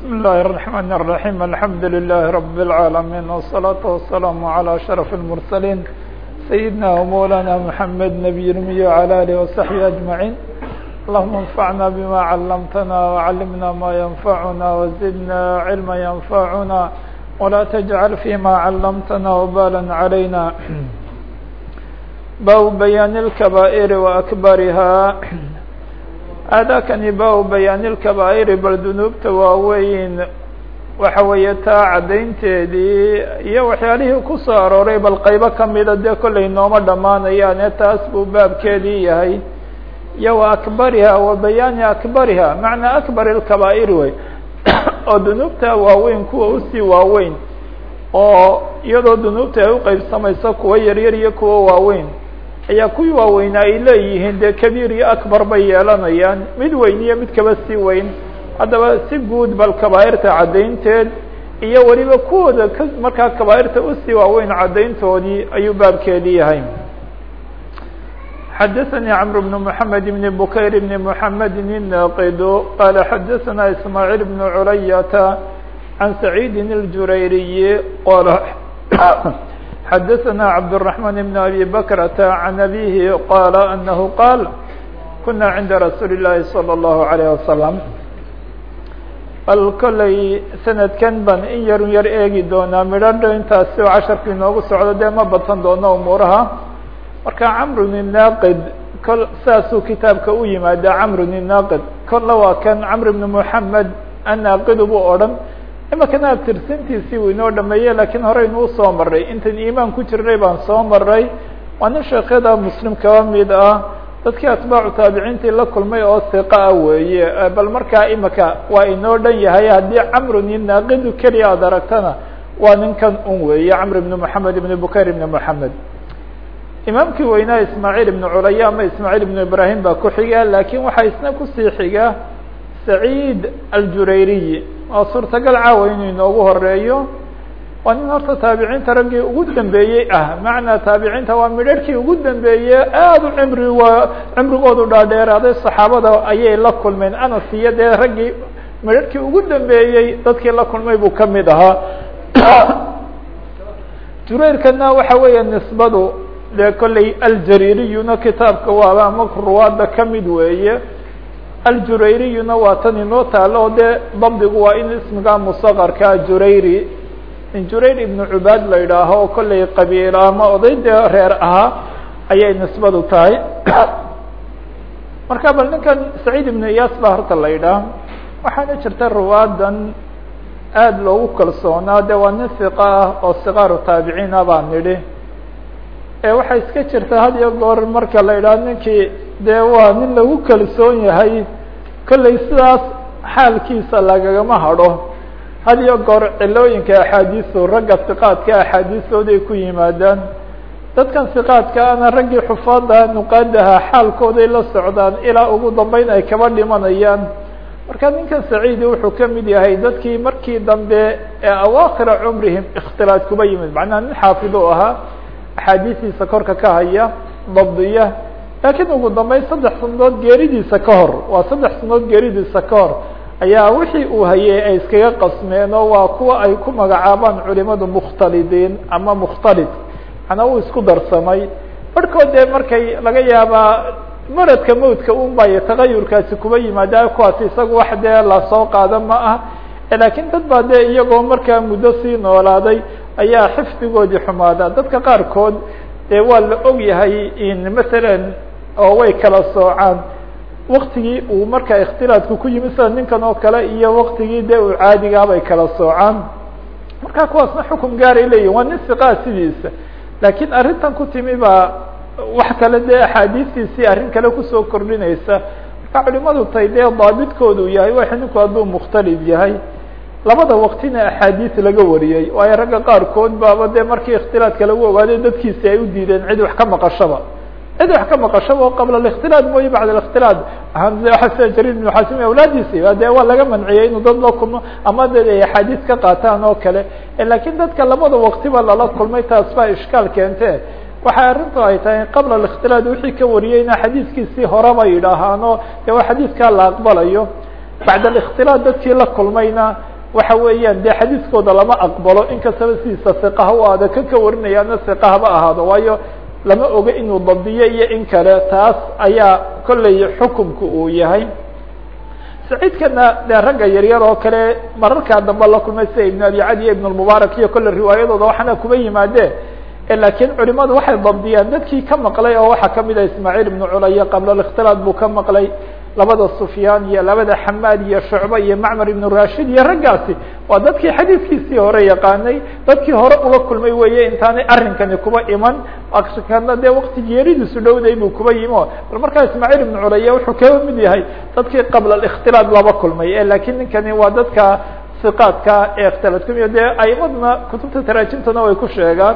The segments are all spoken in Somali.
بسم الله الرحمن الرحيم الحمد لله رب العالمين والصلاة والسلام على أشرف المرسلين سيدنا ومولانا محمد نبي المي وعلى آله وصحبه أجمعين اللهم انفعنا بما علمتنا وعلمنا ما ينفعنا وزدنا علما ينفعنا ولا تجعل فيما علمتنا وبالا علينا bab بيان الكبائر وأكبرها aadaakani bab bayaani lkabaa'iri bal dunuubta waaweyn waxa weeye taa caddaynteedii iyo waxyaalihii ku soo arooray bal qaybo kamida dee kollay nooma dhammaanayaane taas buu baabkeedii yahay iyo wa akbariha wa bayaani akbariha macnaa akbar ilkabaa'ir wey oo dunuubta waaweyn kuwa u sii waaweyn oo iyadoo dunuubta ay uqeybsamayso kuwa yaryar iyo kuwa waaweyn ayaa kuwii waaweynaa ay leeyihiin dee kabiir iyo akbar bay yeelanayaan mid weyn iyo mid kaba sii weyn haddaba si guud bal kabaa'irta caddaynteed iyo weliba kuwooda ka markaa kabaa'irta usii waaweyn caddayntoodii ayuu baabkeedii yahay xadaثnي cمr بن محamed بن bukayr بن محamed الناqd qال xadaثna ismاعيل بن عulayةa عan سacيid الجurayriي qol xadaثna cabdالرحمن بن أbي بkrة عan أbيه qال أنه qاal kuna عinda rasuuli الlahi صلى الlaه عليه وsلم bal kollay sanadkan ban in yar yar eegi doonaa midho intaasi oo casharka inoogu socdo dee ma badsan doono umuuraha marka camru ninaqid kol saasuu kitaabka u yimaada camru ninaqid kolla waa kan camr bn moxamed annaaqidu buu odhan imakana abtirsintiisii uu inoo dhameeyey lakiin horeynu u soo maray intan iimaan ku jirnay baan soo maray waa nin sheekyada muslim kaba mid ah. Dadkii atbaacu taabiciintii la kulmay oo siqa ah weeye. Bal markaa imika waa inoo dhan yahay. Haddii camru ninaaqidu keliya aad aragtana waa ninkan un weeye camr bn moxamed ibn bukayr ibn moxamed imaamkii weynaa ismaaعiil ibn culaya ama ismaaعiil ibn ibrahim baa ku xiga laakiin waxaa isna ku sii xiga saciid aljurayriyi oo suurtagal caawa inuu inoogu horeeyo waa nin horta taabiciinta raggii ugu dambeeyey ah. Macnaa taabiciinta waa midharhkii ugu dambeeye aad u cimri cimrigoodu dhaadheeraaday. Saxaabada ayay la kulmeen. Anas iyo dee raggii midharhkii ugu dambeeyey dadkii la kulmay buu ka mid ahaa. Jurayrkana waxa weeye nisbadu dee kolley aljaririyuna kitaabka waaba ama ruwaada ka mid weeye aljurayriyuna waa tan inoo taalo oo dee dabdigu waa in ismiga musaqarka jurayri. In jurayr ibnu cubaad la yidhaaho oo kolley qabiil ama oday dee reer ahaa ayay nisbadu tahay. Marka bal ninkan saciid ibnu iyaas baa horta la yidhaah waxaana jirta ruwaadan aada loogu kalsoonaa de waa nin siqa ah oo sikaaru taabiciina baa nidhi waxay iska jirta had iyo goor marka la idhaha ninkii dee waa nin lagu kalsoon yahay kollay sidaas xaalkiisa lagagama hadho. Had iyo goor cilooyinka axaadiisu ragga siqaadka axaadiistooday ku yimaadaan. Dadkan siqaadka ana raggii xufaada nuqaadaha xaalkooday la socdaan ilaa ugu dambeyn ay kaba dhimanayaan. Marka ninkan saciidi wuxuu ka mid yahay dadkii markii dambe ee awaakhira cumrihim ikhtilaad kuba yimid. Macnaha nin xaafid u ahaa axaadiistiisa korka ka haya dabdiya laakiin ugu dambeyn saddex sanadood geeridiisa ka hor waa saddex sanadood geeridiisa ka hor ayaa wixii uu hayay ay iskaga qasmeen oo waa kuwa ay ku magacaabaan culimadu mukhtalidiin ama mukhtalid. Macnaa uu isku darsamay. Barhkood dee markay laga yaabaa maradka mawdka un bay tagayurkaasi kuba yimaada kuwaas isaga wax dee la soo qaada ma ah laakiin dad baa dee iyagoo markaa muddo sii noolaaday ayaa xifdigoodii xumaada dadka qaarkood dee waa la og yahay in masalan oo way kala soocaan. Waktigii uu markaa ikhtilaadku ku yimid sida ninkan oo kale iyo waktigii dee uu caadigaa bay kala soocaan. Marka kuwaasna xukum gaaray leeyihiin waa nin siqaa sidiisa. Laakiin arrintan ku timi baa wax kale dee axaadiistiisii arrin kale ku soo kordhinaysa. Marka culimadu tay dee daabidkoodu yahay wax ninku hadduu mukhtalid yahay labada waktina axaadiis laga wariyey waayo ragga qaarkood baaba dee markii ikhtilaadka lagu ogaaday dadkiisi ay u diideen cid wax ka maqashaba cid wax ka maqashaba oo qabla ااkhtilaad mooye bacd ااkhtilaad waa sida jariir ibn xasim awlaadiisi dee waa laga manciyey inuu dad la kulmo ama de ay axaadiis ka qaataan oo kale lakiin dadka labada waktiba lala kulmay taas baa ishkaal keente waxay arrintu ay tahay qabla ااkhtilaad wixii ka wariyeyna xadiiskiisii horeba yidhaahaano de waa xadiiskaa la aqbalayo bacd ااkhtilaad dadkii la kulmayna waxa weeyaan dee xadiiskooda lama aqbalo. Inkastaba sidiisa siqaha u aado kan ka warinayaana siqa haba ahaado. Waayo lama oga inuu dabdiyo iyo in kale taas ayaa kolley xukumka uu yahay. Saciidkana dee ragga yaryar oo kale mararkaa dambe la kulmay sida ibn abi cadi iyo ibn lmubaarak iyo kolle riwaayadooda waxaana kuba yimaadeen lakiin culimadu waxay dabdiyaan dadkii ka maqlay oo waxaa ka mid ah ismaaciil ibnu culaya qabla اkhtilaat buu ka maqlay labada sufyaan iyo labada xamaad iyo shucba iyo macmar ibnu rashid iyo raggaasi waa dadkii xadiiskiisii hore yaqaanay dadkii hore ula kulmay weeye intaanay arrinkani kuba iman. Kana dee wakti geeridiisu dhowday buu kuba yimi bal markaa ismaaciil ibnu culaya wuxuu kaba mid yahay dadkii qabla اkhtilaat laba kulmay lakiin ninkani waa dadka siqaadka ee ikhtilaat kumiya dee aimaduna kutubta taraajimtana way ku sheegaan.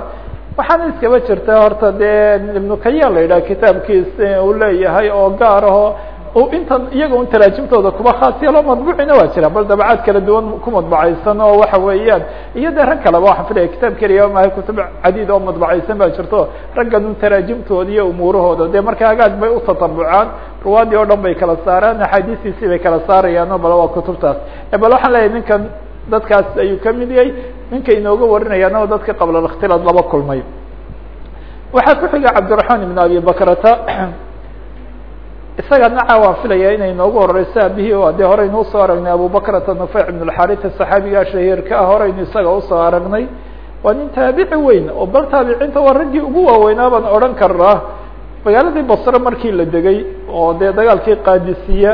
Waxaana iskaba jirta horta dee ibnu kaya la yidhaha kitaabkiis uu leeyahay oo gaar aho intan iyaga un taraajimtooda kuba khaas yeelo madbuucina waa jira. Bal dabacaad kala duwan ku madbacaysan oo waxa weeyaan. Iyo dee rag kaleba waxaan filaya kitaab keliya mahay kutub cadiid oo madbacaysan baa jirto. Raggan un taraajimtooda iyo umuurahooda. Dee marka hagaag bay utatabucaan ruwaadii oo dhan bay kala saaraan. Axaadiistiisii bay kala saarayaan bal waa kutubtaas. Bal waxaan leeyahay ninkan dadkaas ayuu ka mid yahay. Ninka inooga warinayaana oo dadka qabla اkhtilaat laba kulmay. Waxaa ku xiga cabdiraحman ibn abi bakrata isaga naca waan filaya inay noogu horeyso abihii o dee horeynu u soo aragnay abubakrata nufeyc ibn اxarita saxaabiga shahiirka ah horeynu isaga u soo aragnay. Waa nin taabici weyn oo bal taabiciinta waa raggii ugu waaweynaa odhan karnaa magaaladii basre markii la degay oo dee dagaalkii qaadisiya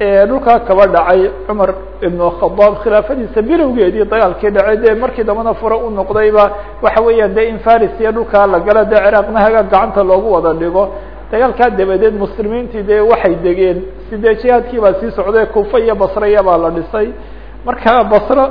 ee dhulkaa kaba dhacay cumar ibn khadaab khilaafadiisa bilowgeedii dagaalkii dhacay dee markii dambana fure u noqdayba waxa weeyaan dee in faris iyo dhulkaa la gala dee ciraaqna hagaag gacanta loogu wada dhigo dagaalkaa dabadeed muslimiintii dee waxay degeen. Sidee jihaadkii baa sii socday? Kufa iyo basreya baa la dhisay. Marka basre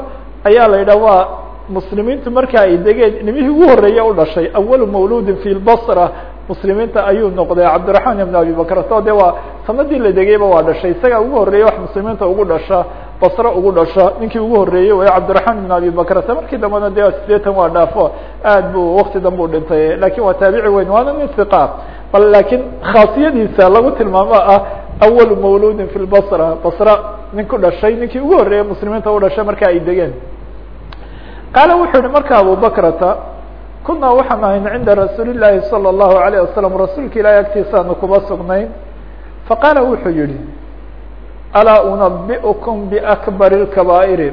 ayaa la yidhah waa muslimiintu marka ay degeen nimihii ugu horreeya u dhashay awalu mawludin fi lbasra muslimiinta ayuu noqday. Cabdiraحman ibn abi bakrato de waa sanadii la degayba waa dhashay. Isaga ugu horreeyey wax muslimiinta ugu dhasha basre ugu dhasha. Ninkii ugu horreeyey way cabdiraحman ibn abi bakrata markii dambena de sideetan waa dhaafo aad bu wakti dambe u dhintay. Lakin waa taabici weyn waana nin iqa bal lakiin khaasiyadiisa lagu tilmaamo ah awalu mawludin fi lbasra basra nin ku dhashay ninkii ugu horreeyey muslimiinta u dhashay marka ay degeen qaala wuxuu yihi marka abubakrata kuna waxaan ahayn cinda rasuuli الlahi salى الlahu عalيه wasalam rasuulka ilahi agtiisaanu kuba sugnayn faqaala wuxuu yihi alaa unabiئkum biakbar الkaba'iri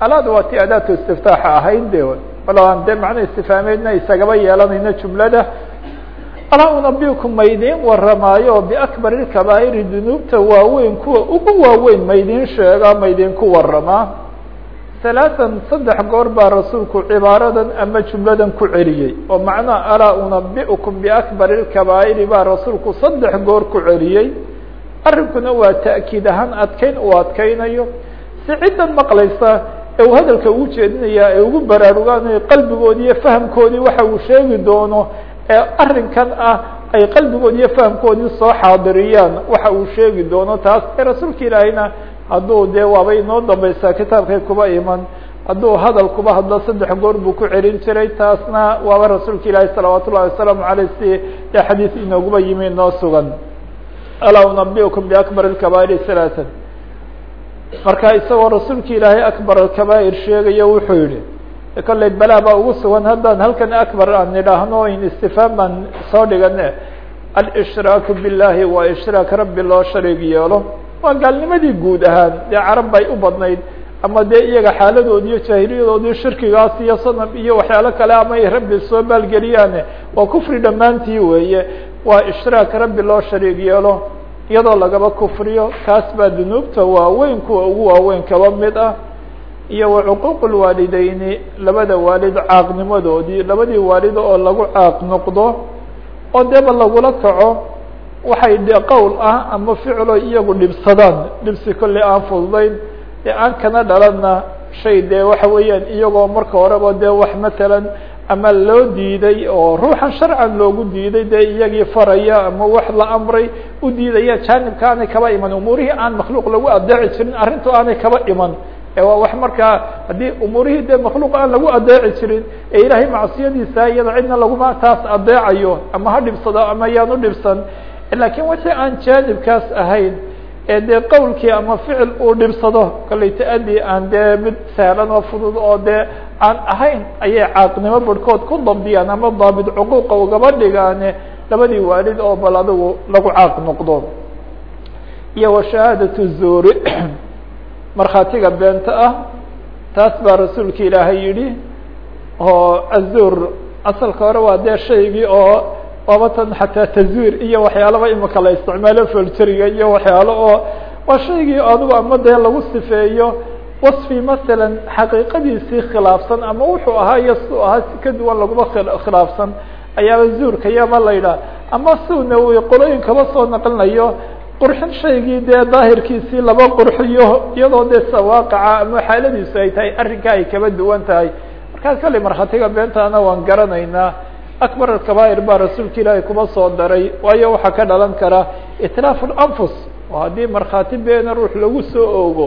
alaad waa ti adaatu istiftaaxa ahayd de walo aan de macno istifhaameedna isagaba yeelanayno jumlada alaa unabiئkum maydin waramaayo biakbar الkaba'iri dunuubta waaweyn kuwa ugu waaweyn maydin sheega maydinku waramaa ثaلaaثan saddex goor baa rasuulku cibaaradan ama jumladan ku celiyey oo macnaha alaa unabiئkum biakbar الkaba'iri baa rasuulku saddex goor ku celiyey arrinkuna waa ta'kiid ahaan adkeyn uu adkeynayo si ciddan maqlaysa ee uu hadalka ugu jeedinaya ee ugu baraarugaanayo qalbigoodi iyo fahamkoodii waxa uu sheegi doono ee arinkan ah ay qalbigood iyo fahamkoodii soo xaadiriyaan. Waxa uu sheegi doono taas ee rasuulka ilaahayna hadduu dee waaba inoo dambaysaa kitaabkay kuba iman. Hadduu hadal kuba hadlo saddex goor buu ku celin jiray. Taasna waaba rasuulka ilaahi salawaat ullahi wasalaamu aleyh si ee xadiis inooguba yimi noo sugan. Alaa unabiukum biakbar اkabaa'ir halaaan marka isagoo rasuulka ilaahay akbar akabaa'ir sheegayo wuxuu yihi kolley balaa baa ugu sugan haddaan halkan akbar aan nidhaahno in istifhaam baan soo dhigane alshraaku biاllahi waa ishraak rabbi loo shariig yeelo. Waa gaalnimadii guud ahaan dee carab bay u badnayd ama dee iyaga xaaladoodi iyo jaahiliyadoodii shirkigaas iyo sanam iyo waxyaalo kale ama ay rabbi soo baalgeliyaane waa kufri dhammaantii weeye. Waa ishraak rabbi loo shariig yeelo iyadoo lagaba kufriyo. Kaas baa dunuubta waaweyn kuwa ugu waaweyn kaba mid ah iyo wa cuquuq lwaalideyni labada waalid caaqnimadoodii labadii waalid oo lagu caaq noqdo oo deeba lagula kaco waxay de qowl ah ama ficilo iyagu dhibsadaan. Dhibsi kolley aan fududayn dee aan kana dhalanna shay dee waxa weeyaan iyagoo marka horeba dee wax matalan ama loo diiday oo ruuxan sharcan loogu diiday dee iyagii faraya ama wax la amray u diidaya jaanibka aanay kaba iman umuurihii aan makhluuq lagu adeeci jirin arrintu aanay kaba iman. ee waa wax markaa haddii umuurihii dee makhluuq aan lagu adeeci jirin ee ilaahay macsiyadiisa iyada cidna laguma taas adeecayo ama ha dhibsado ama yaan u dhibsan. Lakiin wixii aan jaanibkaas ahayn ee dee qowlkii ama ficil uu dhibsado kollay ta-adii aan dee mid sahlan oo fudud oo dee aan ahayn ayay caaqnimo barhkood ku dabdiyaan ama daabit cuquuqa ugaba dhigaane labadii waalid oo bal adigu lagu caaq noqdo. Iyo wa shahaadatu zuuri markhaatiga beenta ah taas baa rasuulka ilaahay yidhi oo azuur asalka hore waa dee shaygii oo waabatan xataa tazuir iyo waxyaalaba imika la isticmaalo folteriga iyo waxyaalo oo waa shaygii adigu ama lagu sifeeyo wasfi masalan xaqiiqadiisii khilaafsan ama wuxuu ahaa iyo siu ahaa si ka duwan laguma khilaafsan. Ayaaba zuurka yaba la yidhaha. Ama siuna uu qolooyin kaba soo naqlinayo qurxin shaygii dee daahirkiisii laba qurxiyo iyadoo dee sawaaqica ama xaaladiisu ay tahay arrinka ay kaba duwan tahay. Markaas kale markhaatiga beentaana waan garanaynaa akbar alkabair baa rasuulka ilaahay kuma soo daray waayo waxaa ka dhalan kara itlaafu lanfus oo haddii markhaati beena ruux lagu soo oogo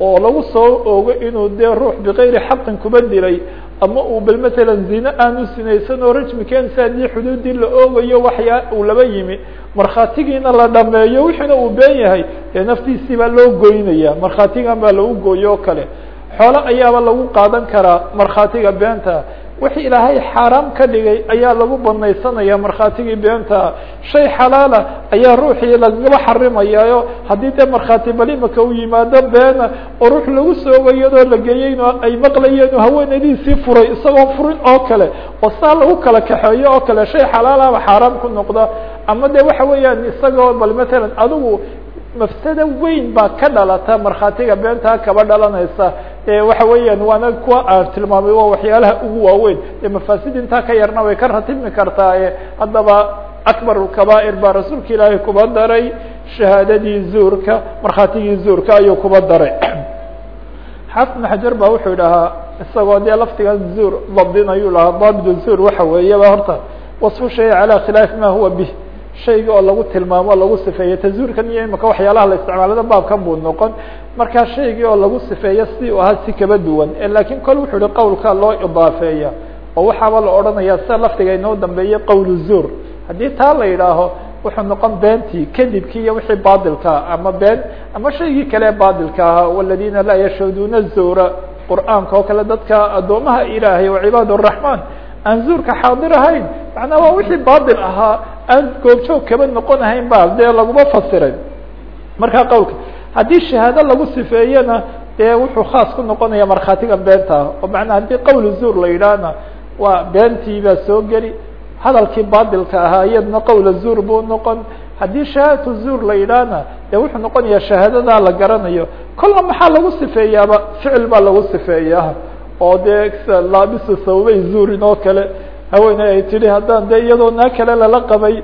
oo lagu soo oogo inuu dee ruux bikayri xaqin kuba dilay ama uu bal matalan zine aanu sinaysan oo rajmi keensa haddii xuduuddii la oogayo waxyaa uu laba yimi markhaatigiina la dhameeyo wixiina uu been yahay dee naftiisii baa loo goynaya markhaatigan baa lagu gooyo kale. Xoolo ayaaba lagu qaadan karaa markhaatiga beenta wixii ilaahay xaaraam ka dhigay ayaa lagu banaysanaya markhaatigii beenta. Shay xalaala ayaa ruuxii lagaba xarimayaayo haddii dee markhaati bal imika uu yimaado beena oo ruux lagu soogo iyadoo la geeyeyno ay maqlayeen haweenadiisii furay isagoo furin oo kale oo saa lagu kala kaxeeyo oo kale shay xalaalaba xaaraam ku noqda. Ama de waxa weeyaan isagoo bal matalan adigu mafsado weyn baa ka dhalata markhaatiga beentaa kaba dhalanaysa waxa weeyaan waana kuwa aan tilmaamay waa waxyaalaha ugu waaweyn. E mafaasid intaa ka yarna way ka ratibmi kartaaye haddaba akbar kaba'ir baa rasuulka ilaahay kuba daray. Shahaadadii zuurka markhaatigii zuurka ayuu kuba daray. Xaafid xajar ba wuxuu dhahaa isagoo dee laftiga zuur dabdinayuu lahaa daabit zuur waxa weeyaba horta. Wasfu shay calaa khilaafi ma huwa bih shayga oo lagu tilmaamo lagu sifeeyo tazuurkan iyo imika waxyaalaha la isticmaalada baabkan buu noqon markaa shaygii oo lagu sifeeyo si uu ahaa si kaba duwan lakin kol wuxuu hi qowlka loo idaafeeya oo waxaaba la odhanaya sida laftiga inoo dambeeyey qowl zuur haddii taa la yidhaaho wuxuu noqon beentii kadibkii iyo wixii baadilkaa ama been ama shaygii kale baadilka ahaa waladina laa yashhaduuna zuura qur'aanka oo kale dadka addoomaha ilaahay wa cibaad الraحman aan zuurka xaadir ahayn macnaa waa wixii baadil ahaa aan goobjoog kaba noqon ahayn ba dee laguma fasiray. Markaa qowlka haddii shahaado lagu sifeeyena dee wuxuu khaas ku noqonaya markhaatiga beenta oo macnaa haddii qowl zuur la yidhaahna waa beentii soo geli hadalkii baadilka ahaa iyadna qowla zuur buu noqon. Haddii shahaadatu zuur la yidhaahna dee wuxuu noqonaya shahaadadaa la garanayo. Kolla maxaa lagu sifeeyaaba? Ficil baa lagu sifeeyaa oo dee laabisu sawbay zuurin oo kale. Haweeney ay tidhi haddaan dee iyadoo naa kale lala qabay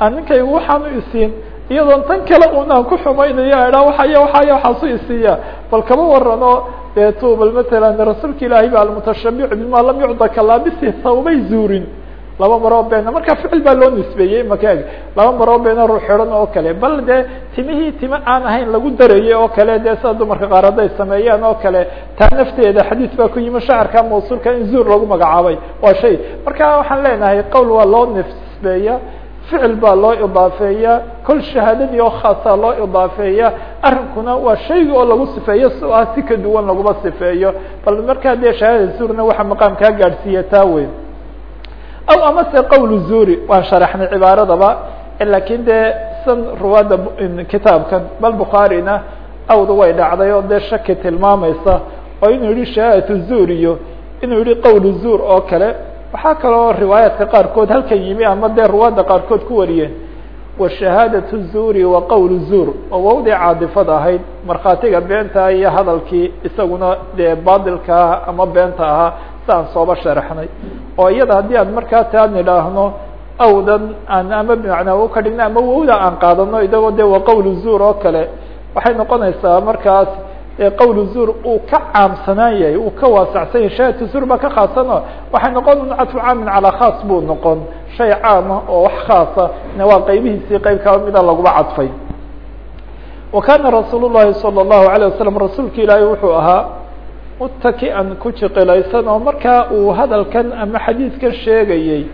aan ninkaygu waxaanu isiin iyadoon tan kale unaan ku xumaynayo idhaa waxay waxay waxaasu isiiya bal kama warano dee tu bal matalan rasuulka ilaahay ba almutashabic bima lam yucda ka laabisi sawbay zuurin laba maroo beena marka ficil baa loo nisbeeyey makaag laba maroo beena ruux xidhan oo kale. Bal dee timihii time aan ahayn lagu darayay oo kale dee sida dumarka qaar hadday sameeyaan oo kale taa nafteeda xadiis baa ku yimi shacarka mawsuulka in zuur lagu magacaabay. Waa shay. Marka waxaan leenahay qowl waa loo nisbeeya ficil baa loo idaafeeya kol shahaadadii oo khaasa loo idaafeeya arrinkuna waa shayga oo lagu sifeeyo si ah si ka duwan laguma sifeeyo. Bal markaa dee shahaadada zuurna waxa maqaam kaa gaadhsiiya taa weyn aw amase qowl zuuri waan sharaxnay cibaaradaba laakiin dee san ruwaadda kitaabkan bal bukhaarina awda way dhacday oo dee shaki tilmaamaysa oo inuu yihi shahaadatu zuur iyo inuu yihi qowl zuur oo kale waxaa kaloo riwaayaadka qaarkood halkan yimi ama dee ruwaadda qaarkood ku wariyeen. Wa shahaadatu zuuri wa qowl zuur oo wawdii caadifad ahayd markhaatiga beenta iyo hadalkii isaguna dee baadilka ama beenta ahaa saan sooba sharaxnay oo iyada haddii aan markaa taa nidhaahno awdan aan ama bimacnaa u ka dhigno ama wawda aan qaadano idagoo de waa qowl zuur oo kale waxay noqonaysaa markaas qowl zuur uu ka caamsanaan yahay uu ka waasacsan yahay shahadatu zuur baa ka khaasano waxay noqon cadfu caamin calaa khaas buu noqon shay caama oo wax khaasa na waa qaybihiisii qeyb kaba mida laguma cadfay wa kana rasuul llahi salى الlahu alيه wasalam rasuulka ilaahay wuxuu ahaa mutaki-an ku jiqilaysan oo markaa uu hadalkan ama xadiidkan sheegayey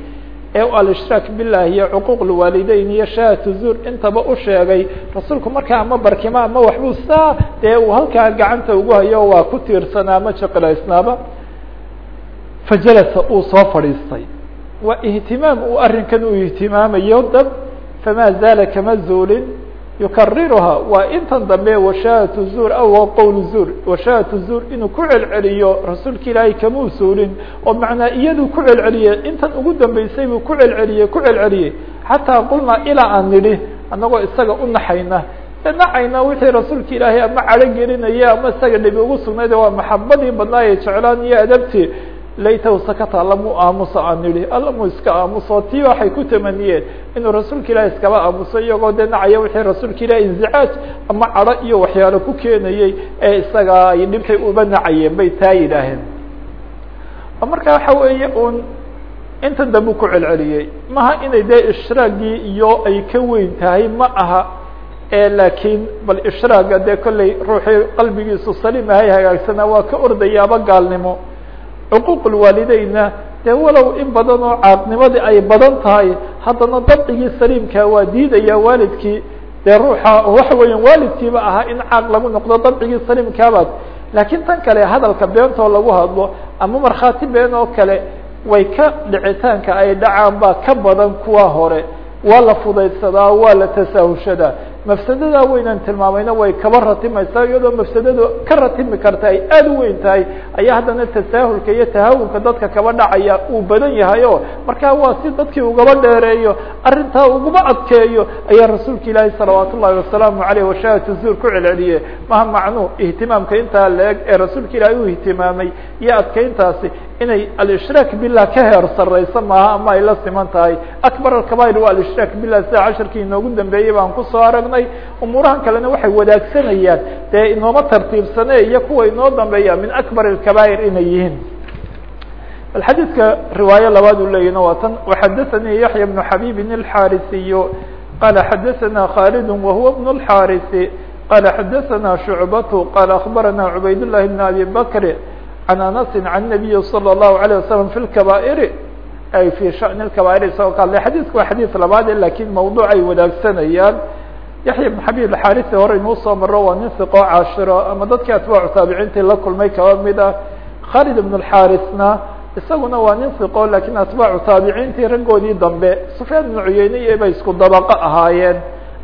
ee alishraak billahi iyo cuquuq lwaalideyn iyo shahaatu zuur intaba u sheegay rasuulku markaa ama barkima ama waxbuu saa dee uu halkaa gacanta ugu hayo waa ku tiirsanaa ama jaqilaysnaaba fajalasa uu soo fadhiistay. Waa ihtimaam uu arrinkan uu ihtimaamayo dab famaa zaala kama zuulin yukariruha waa intan dambe washaatu zuur aw qowl zuur. Washaatu zuur inuu ku celceliyo rasuulka ilaahay kamuu suulin. Oo macnaa iyaduu ku celceliyey intan ugu dambeysay buu ku celceliyey ku celceliyey xataa qulnaa ilaa aan nidhi annagoo isaga u naxayna. Nacayna wixii rasuulka ilaahay ama cadho gelinaya ama isaga dhibi ugu sugnayd waa maxabadii badnaaye jeclaan iyo adabtii laytahu sakata alla mu aamuso aan nidhi alla mu iska aamuso tii waxay ku tamaniyeen inuu rasuulka ilahi iskaba aamuso iyagoo dee nacaya wixii rasuulka ilahi inzicaaj ama cadho iyo waxyaalo ku keenayey ee isaga ay dhibtay uba nacayeen bay taa yidhaaheen marka waxa weeye un intan dambu ku celceliyey maha inay dee ishraagii iyo ay ka weyn tahay ma aha laakiin bal ishraaga dee kolley ruuxii qalbigiisu saliim ahay hagaagsanaa waa ka ordayaaba gaalnimo cuquuq lwaalideyna dee walow in badan oo caaqnimadii ay badan tahay haddana dabcigii saliimka waa diidaya waalidkii. Dee ruuxa waxa weeyaan waalidkiiba ahaa in caaq lagu noqdo dabcigii saliimkaabaad. Laakiin tan kale hadalka beentoo lagu hadlo ama markhaati been oo kale way ka dhicitaanka ay dhacaan baa ka badan kuwa hore. Waa la fudaydsadaa waa la tasaahushadaa mafsadadaa weynaan tilmaamayna way kaba ratimaysaa iyadoo mafsadadu ka ratimi karta ay aad u weyn tahay ayaa haddana tasaahulka iyo tahawunka dadka kaba dhacaya uu badan yahay o markaa waa si dadkii ugaba dheereeyo arrintaa ugaba adkeeyo ayaa rasuulka ilaahi salawaat ullahi wasalaamu aleyh washaahatu zuur ku celceliye maha macnuu ihtimaamka intaa la-eg ee rasuulka ilaahi u ihtimaamay iyo adkeyntaasi inay alishraak billah ka heer sareysa maaha ama ay la siman tahay akbar alkabair waa alishraak billah sida casharkii inoogu dambeeyey baan kusoo aragnay umuurahan kalena waxay wadaagsanayaan dee inooma tartiibsane iyo kuwa inoo dambeeya min akbar alkabair inay yihiin bal xadiidka riwaayo labaad uu leeyahna waa tan waxadaثanii yaxya bnu xabibin alxarisiyu qala xadaثana khalid wahuwa bn اlxarisi qala xadaثana shucbatu qala akbarana cubayd llahi bn abi bakr can anasi can nabiyi salى الlahu عalيه wasalam fi lkabaa'iri ay fi shani lkabaa'ir isagoo ka hadlay xadiidku waa xadiid labaade lakin mawduuc ay wadaagsanayaan yaxya ibn xabib axarisi hore inuu soo maro waa nin siqoo cashiro ama dadkii atbaacu taabiciintii la kulmay kaba mid ah khalid ibn اlxarisna isaguna waa nin siqo lakin atbaacu taabiciintii raggoodii dambe sufyaan ibnu cuyeyne iyo bay isku dabaqo ahaayeen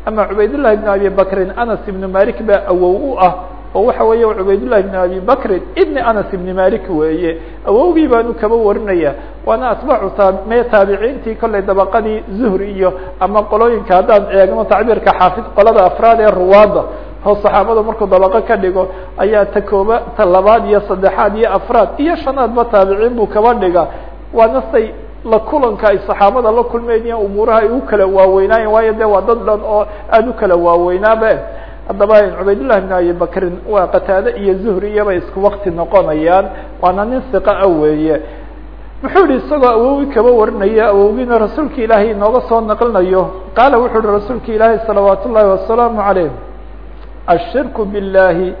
ama cubaydullahi ibn abi bakrin anas ibnu malik baa awow u ah oo waxa weeye cubaydullahi ibn abi bakrin ibni anas ibni malik weeye. Awowgii baanu kaba warinaya waana atbaacu taame taabiciintii kollay dabaqadii zuhri iyo ama qolooyinka haddaan eegno tacbiirka xaafid qolada afraad ee ruwaadda oo saxaabada markuu dabaqo ka dhigo ayaa ta kooba ta labaad iyo saddexaad iyo afraad iyo shanaadba taabiciin buu kaba dhiga waana say la kulanka ay saxaabada la kulmeyniya umuuraha ay u kala waaweynaayen waayo de waa dad dhan oo aada u kala waaweynaaba haddaba cubaydullahi bn abi bakrin waa qataade iyo zuhri iyobay isku wakti noqonayaan. Waana nin siqa a weeye. Muxuu yihi isagoo awowgii kaba warinaya awowgiina rasuulka ilaahay inooga soo naqlinayo. Qaala wuxuu yihi rasuulka ilaahi salawaat ullahi wasalaamu calayh ashirku billahi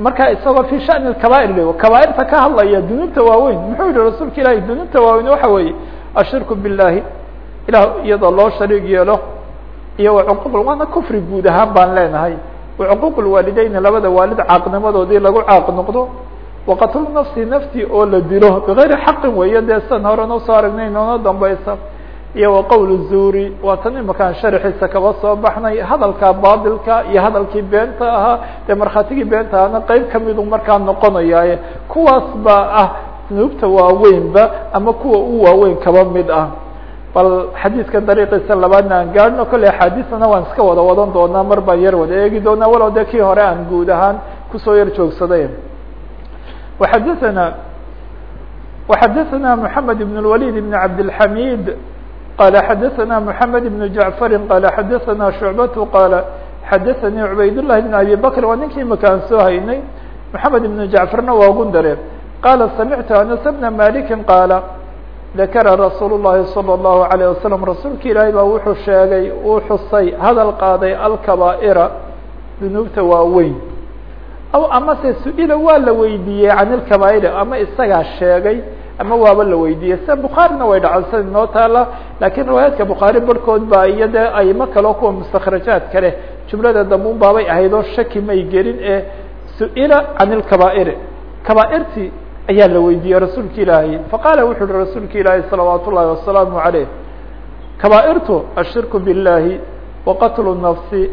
markaa isagoo fi shani kabair kabaairta ka hadlaya dunuubta waaweyn. Muxuu yihi rasuulka ilahi dunuubta waaweyn waxa weeye ashirku billahi ilah iyadoo loo shariig yeelo iyo wacuquuq waana kufri guud ahaan baan leenahay. Wacuquuq lwaalideyni labada waalid caaqnimadoodii lagu caaq noqdo. Waqatlu nafsi nafti oo la dilo bigayri xaqin weeye dee san hore noo soo aragnay noona dambaysa. Iyo waqowl zuuri waa tan imakaan sharxiisa kaba soo baxnay hadalka batilka iyo hadalkii beenta ahaa dee markhaatigii beenta ahaana qeyb kamidu markaa noqonayaaye. Kuwaas baa ah dunuubta waaweynba ama kuwa u waaweyn kaba mid ah bal xadiidka dariiqiisa labaadna aan gaadhno kolley axaadiisana waan iska wada wadan doonaa mar baan yar wada eegi doonaa walow dee kii hore aan guud ahaan ku soo yar joogsaday waxadathana waxadathana moxamed ibn اlwalid ibn cabdilxamid qala xadathana moxamed ibn jacfari qala xadathana shucbatu qaala xadathanii cubaydullahi bn abi bakr waa ninkii makaan soo haynay. Moxamed ibn jacfarna waa gundare qaala samictu anas bna dakara rasuul الlahi salى الlahu عalيه wasalam rasuulka ilaahay baa wuxuu sheegay uu xusay hadal qaaday alkabaa'ira dunuubta waaweyn aw amase su-ila waa la weydiiyey can ilkabaa'iri ama isagaa sheegay ama waaba la weydiiyey sida bukhaarina way dhacday sida inoo taala lakiin riwaayaadka bukhaari barhkood ba iyo dee aymo kaleo kuwa mustakrajaad kale jumlada dambuun baabay ahayd oo shaki may gelin ee su-ila can ilkabaa'iri kaba'irtii ayaa la weydiiyey rasuulka ilaahay faqaala wuxu uhi rasuulka ilaahay salawaat ullahi wasalaamu عaleyh kaba'irtu ashirku biاllahi waqatlu nafsi